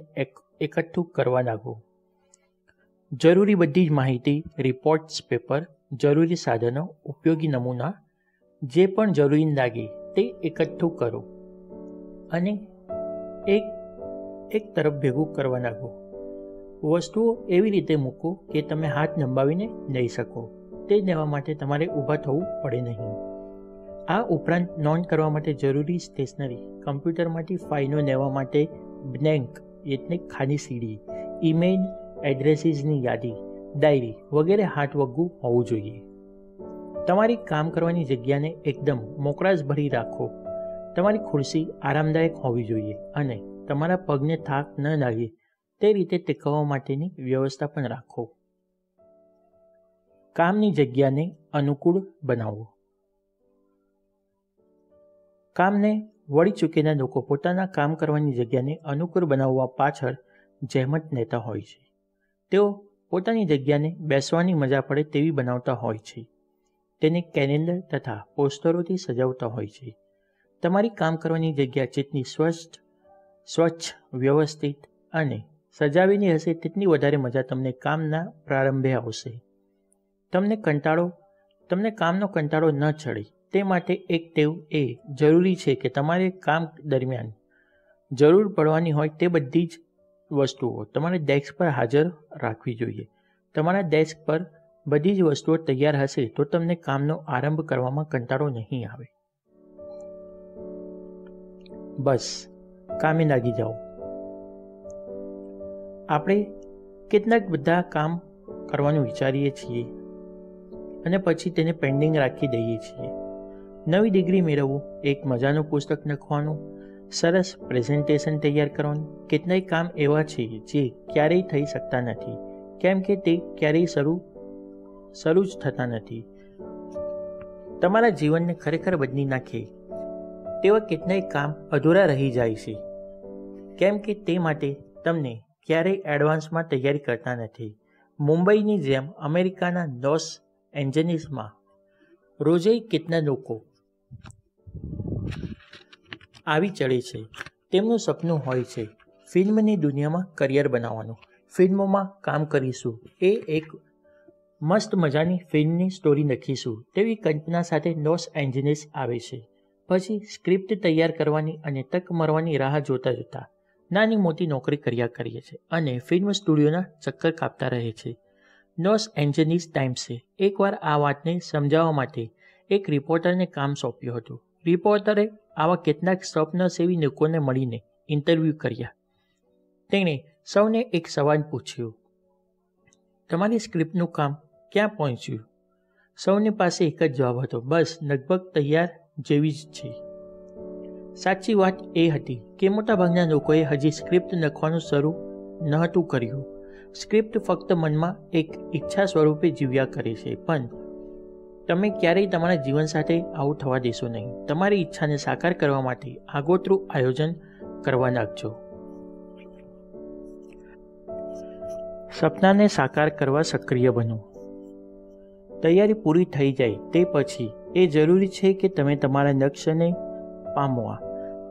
એકઠું કરવા લાગો. જરૂરી બધી જ માહિતી, રિપોર્ટ્સ, પેપર, જરૂરી સાધનો, ઉપયોગી નમૂના, જે પણ જરૂરી લાગે તે એકઠું કરો. અને એક એક તરફ ભેગું કરવા લાગો. વસ્તુઓ એવી રીતે મૂકો કે તમે હાથ લંબાવીને લઈ શકો. તે લેવા માટે તમારે ઊભા થવું પડે નહીં. આ ઉપરાંત નોંધ કરવા માટે જરૂરી સ્ટેશનરી, કમ્પ્યુટરમાંથી ફાઇલો લેવા માટે બ્લેન્ક, એટલે ખાલી સીડી ઈમેલ એડ્રેસીસની યાદી, ડાયરી વગેરે હાથ વગવું હોવું જોઈએ. તમારી કામ કરવાની જગ્યાને એકદમ મોકળાશ ભરી રાખો. તમારી ખુરશી આરામદાયક હોવી જોઈએ અને તમારા પગને થાક ન લાગે તે રીતે ટેકવવા માટેની વ્યવસ્થા પણ રાખો. કામની જગ્યાને અનુકૂળ બનાવો. કામને વળી ચૂકેલા લોકો પોતાના કામ કરવાની જગ્યાને અનુકૂળ બનાવવા પાછળ જહેમત લેતા હોય છે. તેઓ પોતાની જગ્યાને બેસવાની મજા પડે તેવી બનાવતા હોય છે. તેને કેલેન્ડર તથા પોસ્ટરોથી સજાવતા હોય છે. તમારી કામ કરવાની જગ્યા જેટલી સ્વચ્છ સ્વચ્છ, વ્યવસ્થિત અને સજાવેલી હશે તેટલી વધારે મજા તમને કામના પ્રારંભે આવશે. તમને કંટાળો, તમને કામનો કંટાળો ન ચડે, તે માટે એક ટેવ એ જરૂરી છે કે તમારે કામ દરમિયાન જરૂર પડવાની હોય તે બધી જ વસ્તુઓ તમારે ડેસ્ક પર હાજર રાખવી જોઈએ. તમારા ડેસ્ક પર બધી જ વસ્તુઓ તૈયાર હશે તો તમને કામનો આરંભ કરવામાં કંટાળો નહીં આવે. બસ, કામે લાગી જાઓ. આપણે કેટલાક બધા કામ કરવાનું વિચારીએ છીએ અને પછી તેને પેન્ડિંગ રાખી દઈએ છીએ. નવી ડિગ્રી મેળવવું, એક મજાનું પુસ્તક લખવાનું, સરસ પ્રેઝન્ટેશન તૈયાર કરવાનું, કેટલાય કામ એવા છે જે ક્યારેય થઈ શકતા નથી. કેમ કે તે ક્યારેય શરૂ શરૂ જ થતા નથી. તમારા જીવનને ખરેખર બદલી નાખે. તેવા કેટલાય કામ અધૂરા રહી જાય છે. કેમ કે તે માટે તમને ક્યારેય એડવાન્સમાં તૈયારી કરતા નથી. મુંબઈની જેમ અમેરિકાના લોસ એન્જલિસમાં રોજે કેટલા લોકો આવી ચડે છે? તેમનું સપનું હોય છે ફિલ્મની દુનિયામાં કરિયર બનાવવાનું. ફિલ્મોમાં કામ કરીશું. એ એક મસ્ત મજાની ફિલ્મની સ્ટોરી લખીશું. તેવી કલ્પના સાથે લોસ એન્જિનિયસ આવે છે. પછી સ્ક્રિપ્ટ તૈયાર કરવાની અને તક મરવાની રાહ જોતા જોતા. નાની મોટી નોકરી કર્યા કરીએ છીએ અને ફિલ્મ સ્ટુડિયોના ચક્કર કાપતા રહે છે લોસ એન્જિનિયસ ટાઈમ્સે એકવાર આ વાતને સમજાવવા માટે એક રિપોર્ટરને કામ સોંપ્યું હતું. રિપોર્ટરે આવા કેટલાક સ્વપ્નસેવી લોકોને મળીને ઇન્ટરવ્યૂ કર્યા. તેણે સૌને એક સવાલ પૂછ્યો. તમારી સ્ક્રિપ્ટનું કામ ક્યાં પહોંચ્યું? સૌની પાસે એક જ જવાબ હતો. બસ, લગભગ તૈયાર જેવી જ છે. સાચી વાત એ હતી કે મોટાભાગના લોકોએ હજી સ્ક્રિપ્ટ લખવાનું શરૂ નહોતું કર્યું. સ્ક્રિપ્ટ ફક્ત મનમાં એક ઈચ્છા સ્વરૂપે જીવ્યા કરે છે, પણ તમે ક્યારેય તમારા જીવન સાથે આવું થવા દેશો નહીં. તમારી ઈચ્છાને સાકાર કરવા માટે આગોતરું આયોજન કરવા નાખજો સપનાને સાકાર કરવા સક્રિય બનો. તૈયારી પૂરી થઈ જાય તે પછી એ જરૂરી છે કે તમે તમારા લક્ષ્યને પામવા.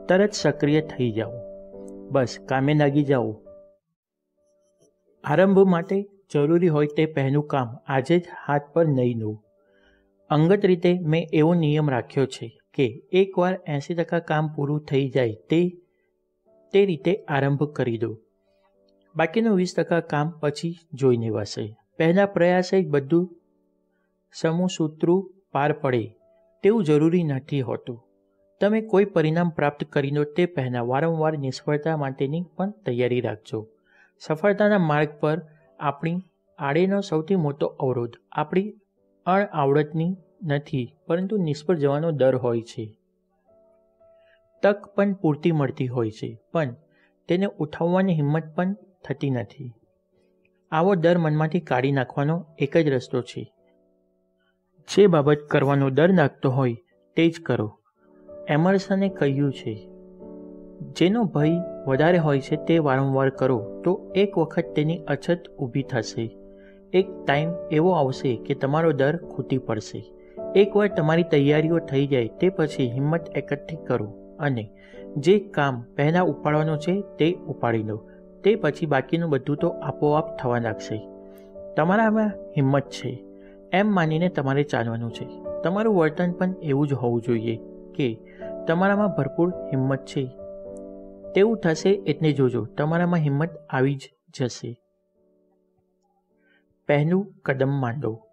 તરત સક્રિય થઈ જાઓ. બસ, કામે લાગી જાઓ. આરંભ માટે જરૂરી હોય તે પહેલું કામ આજે જ હાથ પર નહીં લો. અંગત રીતે મેં એવો નિયમ રાખ્યો છે કે એકવાર એંસી ટકા કામ પૂરું થઈ જાય તે તે રીતે આરંભ કરી દો. બાકીનું વીસ ટકા કામ પછી જોઈ લેવાશે પહેલાં પ્રયાસે જ બધું સમૂહ સૂત્રું પાર પડે, તેવું જરૂરી નથી હોતું. તમે કોઈ પરિણામ પ્રાપ્ત કરી લો તે પહેલાં વારંવાર નિષ્ફળતા માટેની પણ તૈયારી રાખજો. સફળતાના માર્ગ પર આપણી આડેનો સૌથી મોટો અવરોધ આપણી અણઆવડતની નથી, પરંતુ નિષ્ફળ જવાનો દર હોય છે. તક પણ પૂરતી મળતી હોય છે, પણ તેને ઉઠાવવાની હિંમત પણ થતી નથી. આવો ડર મનમાંથી કાઢી નાખવાનો એક જ રસ્તો છે. જે બાબત કરવાનો ડર નાખતો હોય તે જ કરો. એમર્સને કહ્યું છે, જેનો ભય વધારે હોય છે તે વારંવાર કરો, તો એક વખત તેની અછત ઊભી થશે. એક ટાઈમ એવો આવશે કે તમારો દર ખૂટી પડશે. એકવાર તમારી તૈયારીઓ થઈ જાય, તે પછી હિંમત એકઠી કરો અને જે કામ પહેલાં ઉપાડવાનું છે તે ઉપાડી લો. તે પછી બાકીનું બધું તો આપોઆપ થવા લાગશે. તમારામાં હિંમત છે. એમ માનીને તમારે ચાલવાનું છે. તમારું વર્તન પણ એવું જ હોવું જોઈએ કે તમારામાં ભરપૂર હિંમત છે. તેવું થશે એટલે જોજો, તમારામાં હિંમત આવી જ જશે. પહેલું કદમ માંડો.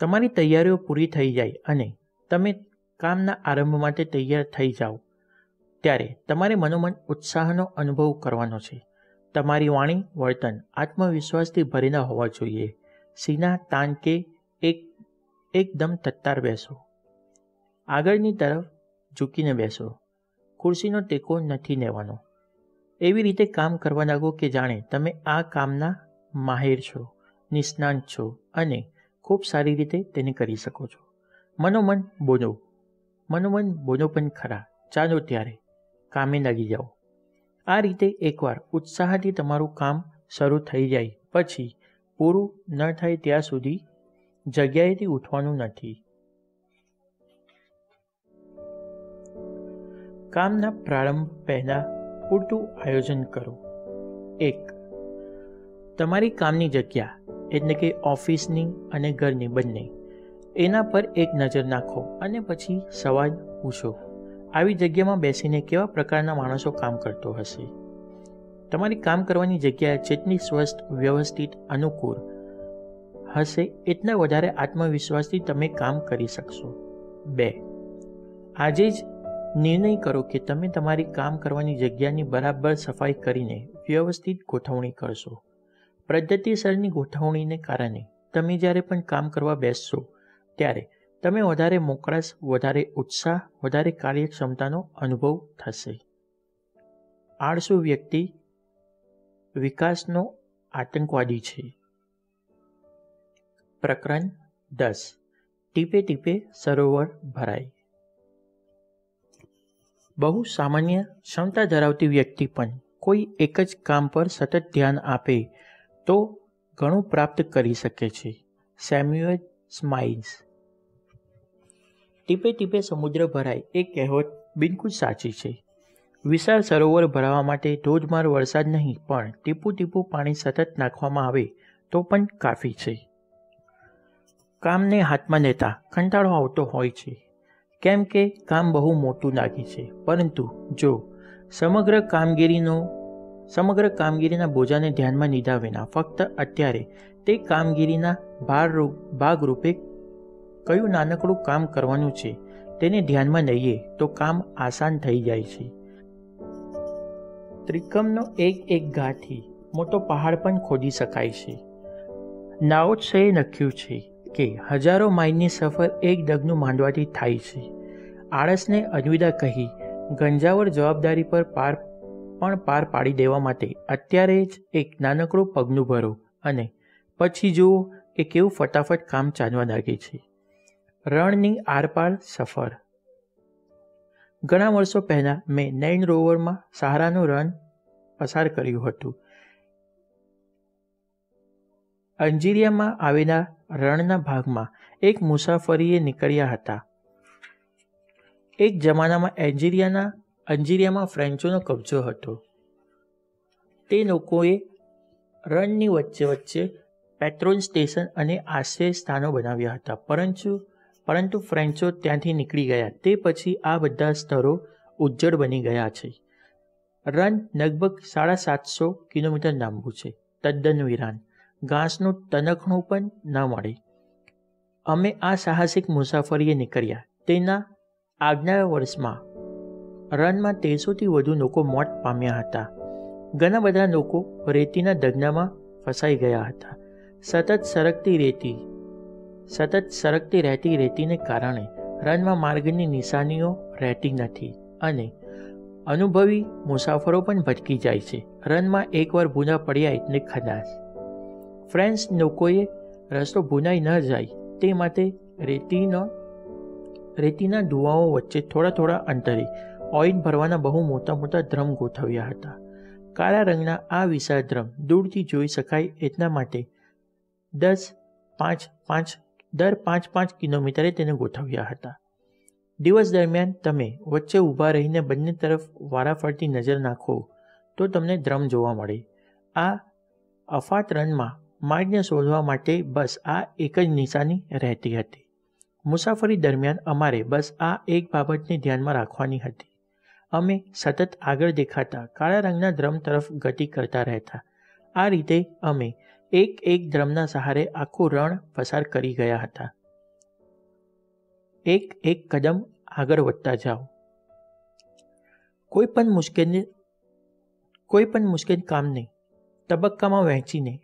તમારી તૈયારીઓ પૂરી થઈ જાય અને તમે કામના આરંભ માટે તૈયાર થઈ જાઓ. ત્યારે તમારે મનોમન ઉત્સાહનો અનુભવ કરવાનો છે. તમારી વાણી, વર્તન, આત્મવિશ્વાસથી ભરેલા હોવા જોઈએ. સીના તાન કે એક, એકદમ તત્તાર બેસો. આગળની તરફ ઝૂકીને બેસો. ખુરશીનો ટેકો નથી લેવાનો. એવી રીતે કામ કરવા લાગો કે જાણે તમે આ કામના માહિર છો, નિષ્ણાંત છો અને ખૂબ સારી રીતે તેને કરી શકો છો. મનોમન બોલો મનોમન બોલો પણ ખરા. ચાલો ત્યારે કામે લાગી જાઓ. આ રીતે એકવાર ઉત્સાહથી તમારું કામ શરૂ થઈ જાય. પછી પૂરું ન થાય ત્યાં સુધી જગ્યાએથી ઉઠવાનું નથી. કામના પ્રારંભ પહેલાં પૂરતું આયોજન કરો. એક, તમારી કામની જગ્યા, એટલે કે ઓફિસની અને ઘરની બંને, એના પર એક નજર નાખો અને પછી સવાલ પૂછો, આવી જગ્યામાં બેસીને કેવા પ્રકારના માણસો કામ કરતો હશે? તમારી કામ કરવાની જગ્યા જેટલી સ્વસ્થ, વ્યવસ્થિત, અનુકૂળ હશે, એટલા વધારે આત્મવિશ્વાસથી તમે કામ કરી શકશો. બે, આજે જ નિર્ણય કરો કે તમે તમારી કામ કરવાની જગ્યાની બરાબર સફાઈ કરીને વ્યવસ્થિત ગોઠવણી કરશો. પદ્ધતિસરની ગોઠવણીને કારણે તમે જ્યારે પણ કામ કરવા બેસશો, ત્યારે તમે વધારે મોકળાશ, વધારે ઉત્સાહ, વધારે કાર્યક્ષમતાનો અનુભવ થશે. આળસુ વ્યક્તિ વિકાસનો આતંકવાદી છે. પ્રકરણ દસ. ટીપે ટીપે સરોવર ભરાય. બહુ સામાન્ય ક્ષમતા ધરાવતી વ્યક્તિ પણ કોઈ એક જ કામ પર સતત ધ્યાન આપે તો ઘણું પ્રાપ્ત કરી શકે છે. Samuel Smiles. ટીપે ટીપે સમુદ્ર ભરાય એ કહેવત બિલકુલ સાચી છે. વિશાળ સરોવર ભરાવા માટે ધોધમાર વરસાદ નહીં, પણ ટીપું ટીપું પાણી સતત નાખવામાં આવે તો પણ કાફી છે. કામને હાથમાં લેતા કંટાળો આવતો હોય છે. કેમ કે કામ બહુ મોટું લાગે છે. પરંતુ જો સમગ્ર કામગીરીનો, સમગ્ર કામગીરીના બોજાને ધ્યાનમાં લીધા વિના ફક્ત અત્યારે તે કામગીરીના ભાર ભાગરૂપે કયું નાનકડું કામ કરવાનું છે તેને ધ્યાનમાં લઈએ તો કામ આસાન થઈ જાય છે. ત્રિકમનો એક એક ગાથી મોટો પહાડ પણ ખોદી શકાય છે. નાઓત્સએ લખ્યું છે કે હજારો માઇલની સફર એક ડગનું માંડવાથી થાય છે. આળસને અજવિદા કહી ગંજાવર જવાબદારી પર પાર પણ પાર પાડી દેવા માટે અત્યારે જ એક નાનકડું પગનું ભરો અને પછી જુઓ કે કેવું ફટાફટ કામ ચાલવા લાગે છે. રણની આરપાર સફર. ઘણા વર્ષો પહેલાં મેં નૈન રોવરમાં સહારાનું રન પસાર કર્યું હતું. અંજીરિયામાં આવેલા રણના ભાગમાં એક મુસાફરીએ નીકળ્યા હતા. એક જમાનામાં એન્જિરિયાના અંજીરિયામાં ફ્રેન્ચોનો કબજો હતો. તે લોકોએ રણની વચ્ચે વચ્ચે પેટ્રોલ સ્ટેશન અને આશ્રય સ્થાનો બનાવ્યા હતા, પરંતુ પરંતુ ફ્રેન્ચો ત્યાંથી નીકળી ગયા. તે પછી આ બધા સ્તરો ઉજ્જડ બની ગયા છે. રન લગભગ સાડા સાતસો કિલોમીટર લાંબુ છે. તદ્દન વિરાન. ઘાસનું તનખણું પણ ન મળે. અમે આ સાહસિક મુસાફરીએ નીકળ્યા. તેના આગના વર્ષમાં રનમાં તેરસોથી વધુ લોકો મોત પામ્યા હતા. ઘણા બધા લોકો રેતીના દગનામાં ફસાઈ ગયા હતા. સતત સરકતી રેતી, સતત સરકતી રહેતી રેતીને કારણે રનમાં માર્ગની નિશાનીઓ રહેતી નથી અને અનુભવી મુસાફરો પણ ભટકી જાય છે. રનમાં એકવાર ભૂના પડ્યા એટલે ખલાસ ફ્રેન્ચ લોકોએ રસ્તો ભૂનાઈ ન જાય, તે માટે રેતીનો, રેતીના દુવાઓ વચ્ચે થોડા થોડા અંતરે ઓઇલ ભરવાના બહુ મોટા મોટા ડ્રમ ગોઠવ્યા હતા. કાળા રંગના આ વિશાળ ડ્રમ દૂરથી જોઈ શકાય એટલા માટે દસ પાંચ પાંચ, દર પાંચ પાંચ કિલોમીટરે તેને ગોઠવ્યા હતા. દિવસ દરમિયાન તમે વચ્ચે ઊભા રહીને બંને તરફ વારાફરતી નજર નાખો તો તમને ડ્રમ જોવા મળે. આ અફાત રનમાં માર્ગને શોધવા માટે બસ આ એક જ નિશાની રહેતી હતી. મુસાફરી દરમિયાન અમારે બસ આ એક બાબતને ધ્યાનમાં રાખવાની હતી. અમે સતત આગળ દેખાતા કાળા રંગના ડ્રમ તરફ ગતિ કરતા રહેતા. આ રીતે અમે એક એક ડ્રમના સહારે આખું રણ પસાર કરી ગયા હતા. એક એક કદમ આગળ વધતા જાઓ. કોઈ પણ મુશ્કેલ કોઈ પણ મુશ્કેલ કામને તબક્કામાં વહેંચીને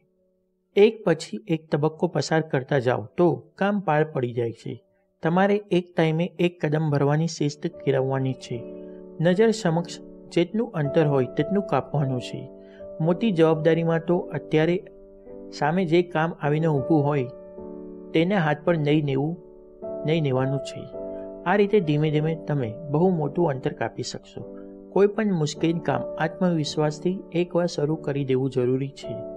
એક પછી એક તબક્કો પસાર કરતા જાઓ તો કામ પાર પડી જાય છે. તમારે એક ટાઈમે એક કદમ ભરવાની શિસ્ત કેળવવાની છે. નજર સમક્ષ જેટલું અંતર હોય તેટલું કાપવાનું છે. મોટી જવાબદારીમાં તો અત્યારે સામે જે કામ આવીને ઊભું હોય તેને હાથ પર નહીં લેવું નહીં લેવાનું છે. આ રીતે ધીમે ધીમે તમે બહુ મોટું અંતર કાપી શકશો. કોઈ પણ મુશ્કેલ કામ આત્મવિશ્વાસથી એકવાર શરૂ કરી દેવું જરૂરી છે.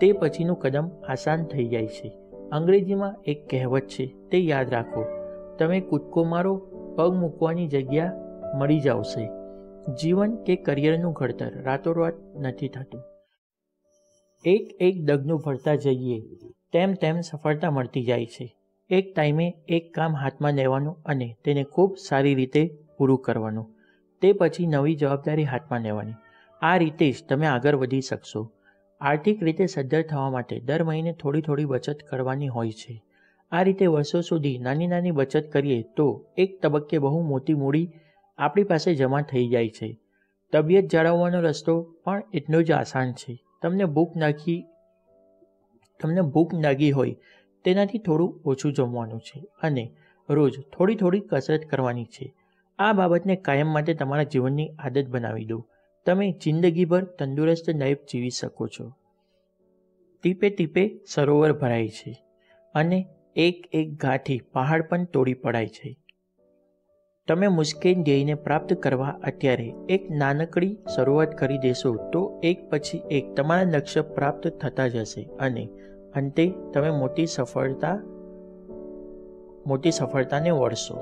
તે પછીનું કદમ આસાન થઈ જાય છે. અંગ્રેજીમાં એક કહેવત છે, તે યાદ રાખો, તમે કૂદકો મારો, પગ મૂકવાની જગ્યા મળી જાવશે. જીવન કે કરિયરનું ઘડતર રાતોરાત નથી થતું. એક એક ડગનું ભરતા જઈએ, તેમ તેમ સફળતા મળતી જાય છે. એક ટાઈમે એક કામ હાથમાં લેવાનું અને તેને ખૂબ સારી રીતે પૂરું કરવાનું. તે પછી નવી જવાબદારી હાથમાં લેવાની. આ રીતે જ તમે આગળ વધી શકશો. આર્થિક રીતે સદ્ધર થવા માટે દર મહિને થોડી થોડી બચત કરવાની હોય છે. આ રીતે વર્ષો સુધી નાની નાની બચત કરીએ તો એક તબક્કે બહુ મોટી મૂડી આપણી પાસે જમા થઈ જાય છે. તબિયત જાળવવાનો રસ્તો પણ એટલો જ આસાન છે. તમને ભૂખ નાખી, તમને ભૂખ નાગી હોય તેનાથી થોડું ઓછું જમવાનું છે અને રોજ થોડી થોડી કસરત કરવાની છે. આ બાબતને કાયમ માટે તમારા જીવનની આદત બનાવી દો. તમે જિંદગીભર તંદુરસ્ત લાઈફ જીવી શકો છો. ટીપે ટીપે સરોવર ભરાય છે અને એક એક ગાંઠી પહાડ પણ તોડી પડાય છે. તમે મુશ્કેલ ધ્યેયને પ્રાપ્ત કરવા અત્યારે એક નાનકડી શરૂઆત કરી દેશો તો એક પછી એક તમારા લક્ષ્ય પ્રાપ્ત થતા જશે અને અંતે તમે મોટી સફળતા, મોટી સફળતાને વળશો.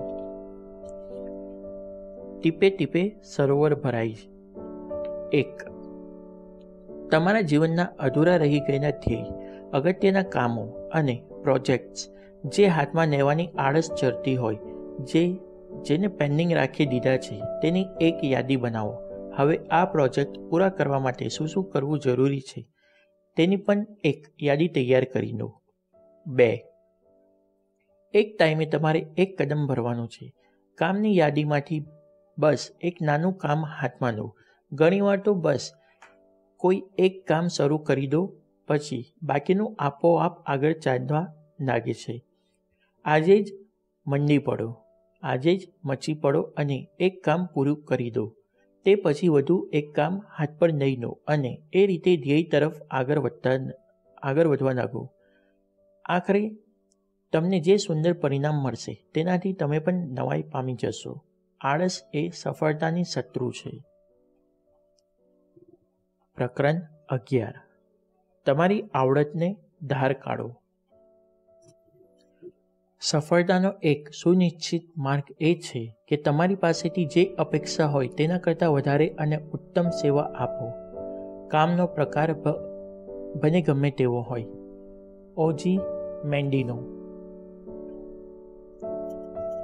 ટીપે ટીપે સરોવર ભરાય એક. તમારા જીવનના અધૂરા રહી ગયેલા ધ્યેય, અગત્યના કામો અને પ્રોજેક્ટ્સ જે હાથમાં લેવાની આળસ ચડતી હોય, જે, જેને પેન્ડિંગ રાખી દીધા છે, તેની એક યાદી બનાવો. હવે આ પ્રોજેક્ટ પૂરા કરવા માટે શું શું કરવું જરૂરી છે, તેની પણ એક યાદી તૈયાર કરી લો. બે. એક ટાઈમે તમારે એક કદમ ભરવાનું છે. કામની યાદીમાંથી બસ એક નાનું કામ હાથમાં લો. ઘણીવાર તો બસ કોઈ એક કામ શરૂ કરી દો, પછી બાકીનું આપોઆપ આગળ ચાલવા લાગે છે. આજે જ મંડી પડો, આજે જ મચી પડો અને એક કામ પૂરું કરી દો. તે પછી વધુ એક કામ હાથ પર નહીં લો અને એ રીતે ધ્યેય તરફ આગળ વધતા આગળ વધવા લાગો. આખરે તમને જે સુંદર પરિણામ મળશે, તેનાથી તમે પણ નવાઈ પામી જશો. આળસ એ સફળતાની શત્રુ છે. પ્રકરણ અગિયાર. તમારી આવડતને ધાર કાઢો. સફળતાનો એક સુનિશ્ચિત માર્ગ એ છે કે તમારી પાસેથી જે અપેક્ષા હોય તેના કરતાં વધારે અને ઉત્તમ સેવા આપો. કામનો પ્રકાર ભલે ગમે તેવો હોય. ઓજી મેન્ડીનો.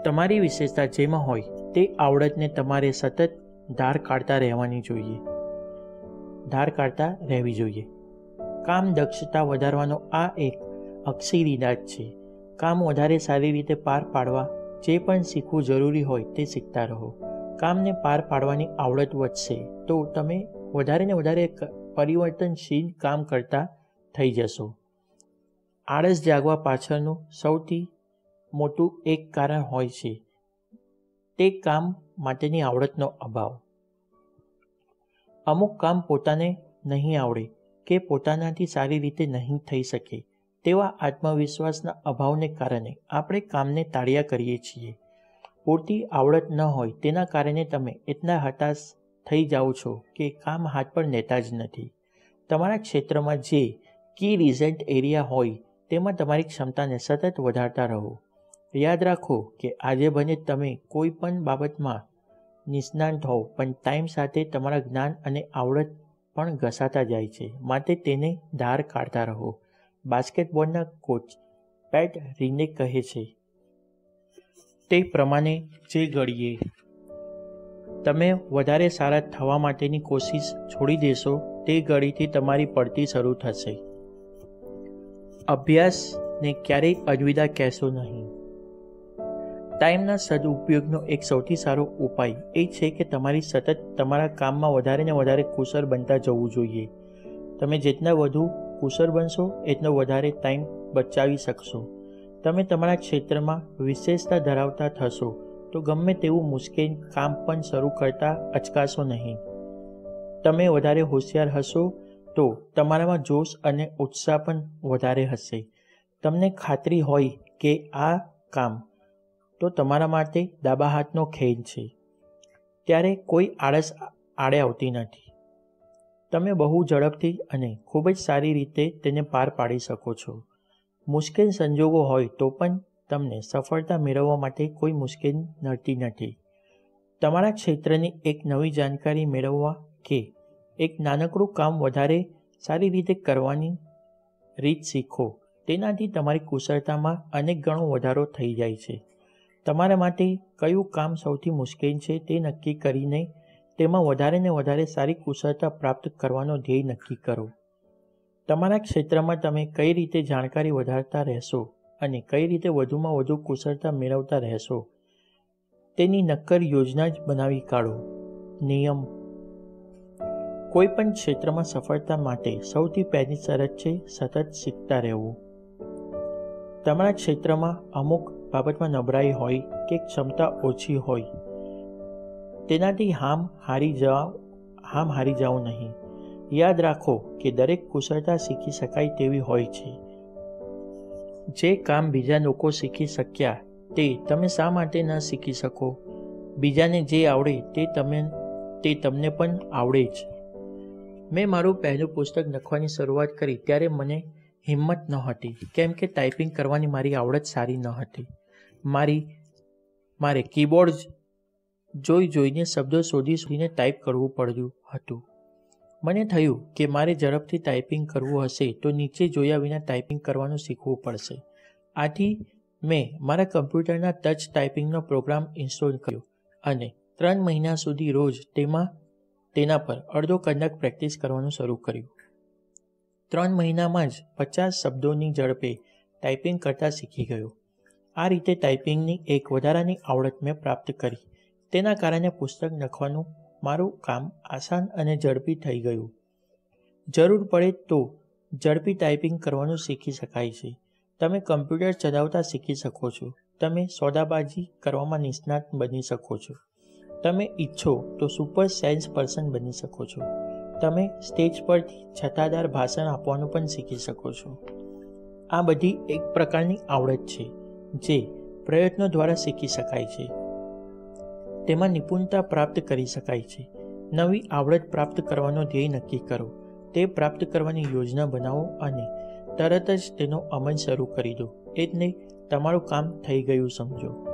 તમારી વિશેષતા જેમાં હોય તે આવડતને તમારે સતત ધાર કાઢતા રહેવાની જોઈએ. ધાર કાઢતા રહેવી જોઈએ. કામ દક્ષતા વધારવાનો આ એક અક્ષી ઇલાજ છે. કામ વધારે સારી રીતે પાર પાડવા, જે પણ શીખવું જરૂરી હોય તે શીખતા રહો. કામને પાર પાડવાની આવડત વધશે, તો તમે વધારે ને વધારે પરિવર્તનશીલ કામ કરતા થઈ જશો. આળસ જાગવા પાછળનું સૌથી મોટું એક કારણ હોય છે. તે કામ માટેની આવડતનો અભાવ. અમુક કામ પોતાને નહીં આવડે કે પોતાનાથી સારી રીતે નહીં થઈ શકે તેવા આત્મવિશ્વાસના અભાવને કારણે આપણે કામને તાળ્યા કરીએ છીએ. પૂરતી આવડત ન હોય તેના કારણે તમે એટલા હતાશ થઈ જાઓ છો કે કામ હાથ પર લેતા જ નથી. તમારા ક્ષેત્રમાં જે કી રિઝલ્ટ એરિયા હોય તેમાં તમારી ક્ષમતાને સતત વધારતા રહો. યાદ રાખો કે આજે બને તમે કોઈ પણ બાબતમાં નિષ્ણાંત હોવ, પણ ટાઈમ સાથે તમારા જ્ઞાન અને આવડત પણ ઘસાતા જાય છે. માટે તેને ધાર કાઢતા રહો. બાસ્કેટબોલના કોચ પેટ રીને કહે છે, તે પ્રમાણે જે ઘડીએ તમે વધારે સારા થવા માટેની કોશિશ છોડી દેશો, તે ઘડીથી તમારી પડતી શરૂ થશે. અભ્યાસને ક્યારેય અજવિદા કહેશો નહીં. ટાઈમના સદુપયોગનો એક સૌથી સારો ઉપાય એ છે કે તમારી સતત તમારા કામમાં વધારે ને વધારે કુશળ બનતા જવું જોઈએ. તમે જેટલા વધુ કુશળ બનશો, એટલો વધારે ટાઈમ બચાવી શકશો. તમે તમારા ક્ષેત્રમાં વિશેષતા ધરાવતા થશો, તો ગમે તેવું મુશ્કેલ કામ પણ શરૂ કરતા અચકાશો નહીં. તમે વધારે હોશિયાર હશો, તો તમારામાં જોશ અને ઉત્સાહ પણ વધારે હશે. તમને ખાતરી હોય કે આ કામ તો તમારા માટે ડાબા હાથનો ખેલ છે. ત્યારે કોઈ આળસ આડે આવતી નથી. તમે બહુ ઝડપથી અને ખૂબ જ સારી રીતે તેને પાર પાડી શકો છો. મુશ્કેલ સંજોગો હોય તો પણ તમને સફળતા મેળવવા માટે કોઈ મુશ્કેલ નડતી નથી. તમારા ક્ષેત્રની એક નવી જાણકારી મેળવવા કે એક નાનકડું કામ વધારે સારી રીતે કરવાની રીત શીખો, તેનાથી તમારી કુશળતામાં અનેક ગણો વધારો થઈ જાય છે. તમારા માટે કયું કામ સૌથી મુશ્કેલ છે તે નક્કી કરીને તેમાં વધારે ને વધારે સારી કુશળતા પ્રાપ્ત કરવાનો ધ્યેય નક્કી કરો. તમારા ક્ષેત્રમાં તમે કઈ રીતે જાણકારી વધારતા રહેશો અને કઈ રીતે વધુમાં વધુ કુશળતા મેળવતા રહેશો, તેની નક્કર યોજના જ બનાવી કાઢો. નિયમ. કોઈ પણ ક્ષેત્રમાં સફળતા માટે સૌથી પહેલી શરત છે સતત શીખતા રહેવું. તમારા ક્ષેત્રમાં અમુક બાબતમાં નબળાઈ હોય કે ક્ષમતા ઓછી હોય, તેનાથી હામ હારી જવા, હામ હારી જાઓ નહીં. યાદ રાખો કે દરેક કુશળતા શીખી શકાય તેવી હોય છે. જે કામ બીજા લોકો શીખી શક્યા તે તમે શા માટે ન શીખી શકો? બીજાને જે આવડે તે તમે, તે તમને પણ આવડે જ. મેં મારું પહેલું પુસ્તક લખવાની શરૂઆત કરી ત્યારે મને હિંમત ન હતી. કેમ કે ટાઈપિંગ કરવાની મારી આવડત સારી ન હતી. મારી, મારે કીબોર્ડ જોઈ જોઈને શબ્દો શોધી શોધીને ટાઈપ કરવું પડ્યું હતું. મને થયું કે મારે ઝડપથી ટાઈપિંગ કરવું હશે તો નીચે જોયા વિના ટાઈપિંગ કરવાનું શીખવું પડશે. આથી મેં મારા કમ્પ્યુટરના ટચ ટાઈપિંગનો પ્રોગ્રામ ઇન્સ્ટોલ કર્યો અને ત્રણ મહિના સુધી રોજ તેમાં, તેના પર અડધો કલાક પ્રેક્ટિસ કરવાનું શરૂ કર્યું. ત્રણ મહિનામાં જ પચાસ શબ્દોની ઝડપે ટાઈપિંગ કરતાં શીખી ગયો. આ રીતે ટાઈપિંગની એક વધારાની આવડત મેં પ્રાપ્ત કરી. તેના કારણે પુસ્તક લખવાનું મારું કામ આસાન અને ઝડપી થઈ ગયું. જરૂર પડે તો ઝડપી ટાઈપિંગ કરવાનું શીખી શકાય છે. તમે કમ્પ્યુટર ચલાવતા શીખી શકો છો. તમે સોદાબાજી કરવામાં નિષ્ણાત બની શકો છો. તમે ઈચ્છો તો સુપર સેલ્સ પર્સન બની શકો છો. તમે સ્ટેજ પરથી છતાદાર ભાષણ આપવાનું પણ શીખી શકો છો. આ બધી એક પ્રકારની આવડત છે. જે પ્રયત્નો દ્વારા શીખી શકાય છે. તેમાં નિપુણતા પ્રાપ્ત કરી શકાય છે. નવી આવડત પ્રાપ્ત કરવાનો ધ્યેય નક્કી કરો. તે પ્રાપ્ત કરવાની યોજના બનાવો અને તરત જ તેનો અમલ શરૂ કરી દો. એ જ નહીં, તમારું કામ થઈ ગયું સમજો.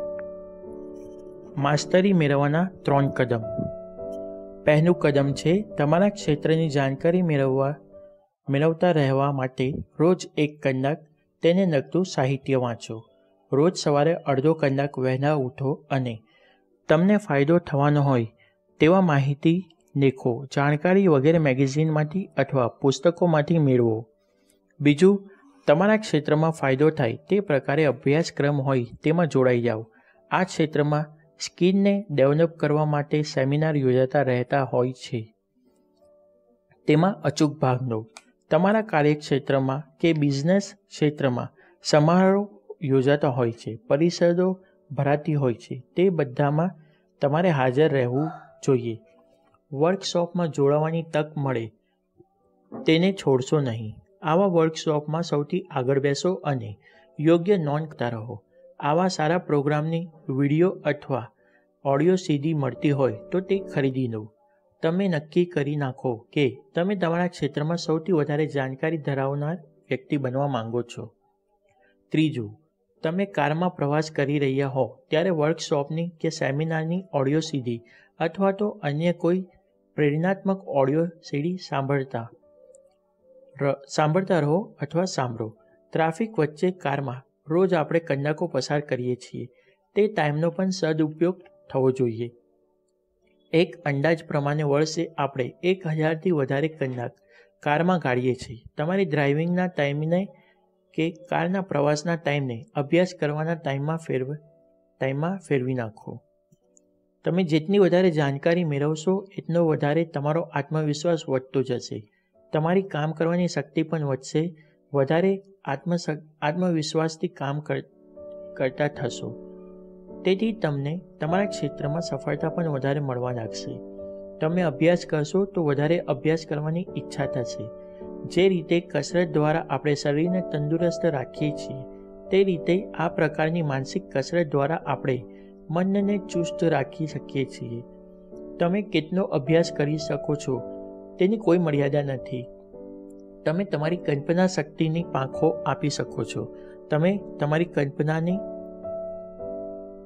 માસ્તરી મેળવવાના ત્રણ કદમ. પહેલું કદમ છે, તમારા ક્ષેત્રની જાણકારી મેળવવા, મેળવતા રહેવા માટે રોજ એક કલાક તેને લગતું સાહિત્ય વાંચો. રોજ સવારે અડધો કલાક વહેલા ઉઠો અને તમને ફાયદો થવાનો હોય તેવા માહિતી લેખો, જાણકારી વગેરે મેગેઝિનમાંથી અથવા પુસ્તકોમાંથી મેળવો. બીજું, તમારા ક્ષેત્રમાં ફાયદો થાય તે પ્રકારે અભ્યાસક્રમ હોય તેમાં જોડાઈ જાઓ. આ ક્ષેત્રમાં સ્કિલને ડેવલપ કરવા માટે સેમિનાર યોજાતા રહેતા હોય છે. તેમાં અચૂક ભાગ લો. તમારા કાર્યક્ષેત્રમાં કે બિઝનેસ ક્ષેત્રમાં સમારોહ યોજાતા હોય છે, પરિષદો ભરાતી હોય છે, તે બધામાં તમારે હાજર રહેવું જોઈએ. વર્કશોપમાં જોડાવાની તક મળે, તેને છોડશો નહીં. આવા વર્કશોપમાં સૌથી આગળ બેસો અને યોગ્ય નોંધ રહો. આવા સારા પ્રોગ્રામની વીડિયો અથવા ઓડિયો સીડી મળતી હોય તો તે ખરીદી લો. તમે નક્કી કરી નાખો કે તમે તમારા ક્ષેત્રમાં સૌથી વધારે જાણકારી ધરાવનાર વ્યક્તિ બનવા માંગો છો. ત્રીજું તમે કારમાં પ્રવાસ કરી રહ્યા હો ત્યારે વર્કશોપની કે સેમિનારની ઓડિયો સીડી અથવા તો અન્ય કોઈ પ્રેરણાત્મક ઓડિયો સીડી સાંભળતા સાંભળતા રહો અથવા સાંભળો. ટ્રાફિક વચ્ચે કારમાં રોજ આપણે કલાકો પસાર કરીએ છીએ. તે ટાઈમનો પણ સદુપયોગ થવો જોઈએ. એક અંદાજ પ્રમાણે વર્ષે આપણે એક હજારથી વધારે કલાક કારમાં કાઢીએ છીએ. તમારી ડ્રાઇવિંગના ટાઈમને કે કારના પ્રવાસના ટાઈમને અભ્યાસ કરવાના ટાઈમમાં ફેરવ, ટાઈમમાં ફેરવી નાખો. તમે જેટલી વધારે જાણકારી મેળવશો, એટલો વધારે તમારો આત્મવિશ્વાસ વધતો જશે. તમારી કામ કરવાની શક્તિ પણ વધશે. વધારે આત્મ આત્મવિશ્વાસથી કામ કરતા થશો. તેથી તમને તમારા ક્ષેત્રમાં સફળતા પણ વધારે મળવા લાગશે. તમે અભ્યાસ કરશો તો વધારે અભ્યાસ કરવાની ઈચ્છા થશે. જે રીતે કસરત દ્વારા આપણે શરીરને તંદુરસ્ત રાખીએ છીએ, તે રીતે આ પ્રકારની માનસિક કસરત દ્વારા આપણે મનને ચુસ્ત રાખી શકીએ છીએ. તમે કેટલો અભ્યાસ કરી શકો છો, તેની કોઈ મર્યાદા નથી. તમે તમારી કલ્પના શક્તિની પાંખો આપી શકો છો. તમે તમારી કલ્પનાની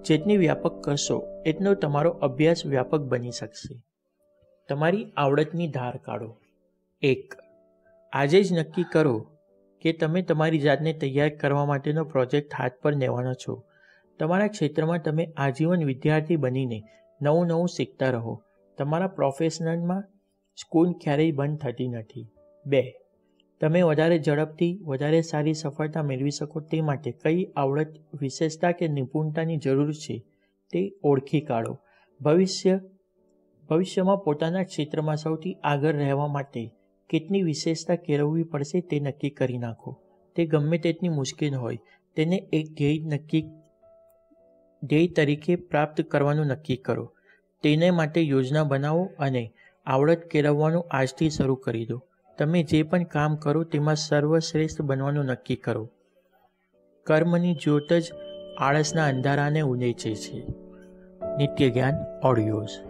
જેટલી વ્યાપક કરશો, એટલો તમારો અભ્યાસ વ્યાપક બની શકશે. તમારી આવડતની ધાર કાઢો. એક આજે જ નક્કી કરો કે તમે તમારી જાતને તૈયાર કરવા માટેનો પ્રોજેક્ટ હાથ પર લેવાનો છો. તમારા ક્ષેત્રમાં તમે આજીવન વિદ્યાર્થી બનીને નવું નવું શીખતા રહો. તમારા પ્રોફેશનલમાં સ્કૂલ ક્યારેય બંધ થતી નથી. બે, તમે વધારે ઝડપથી, વધારે સારી સફળતા મેળવી શકો તે માટે કઈ આવડત, વિશેષતા કે નિપુણતાની જરૂર છે તે ઓળખી કાઢો. ભવિષ્ય, ભવિષ્યમાં પોતાના ક્ષેત્રમાં સૌથી આગળ રહેવા માટે કેટલી વિશેષતા કેળવવી પડશે તે નક્કી કરી નાખો. તે ગમે તેટલી મુશ્કેલ હોય, તેને એક ધ્યેય નક્કી, ધ્યેય તરીકે પ્રાપ્ત કરવાનું નક્કી કરો. તેને માટે યોજના બનાવો અને આવડત કેળવવાનું આજથી શરૂ કરી દો. તમે જે પણ કામ કરો તેમાં સર્વશ્રેષ્ઠ બનવાનું નક્કી કરો. કર્મની જ્યોત જ આળસના અંધારાને ઉનેચે છે નિત્ય જ્ઞાન ઓડિયોઝ.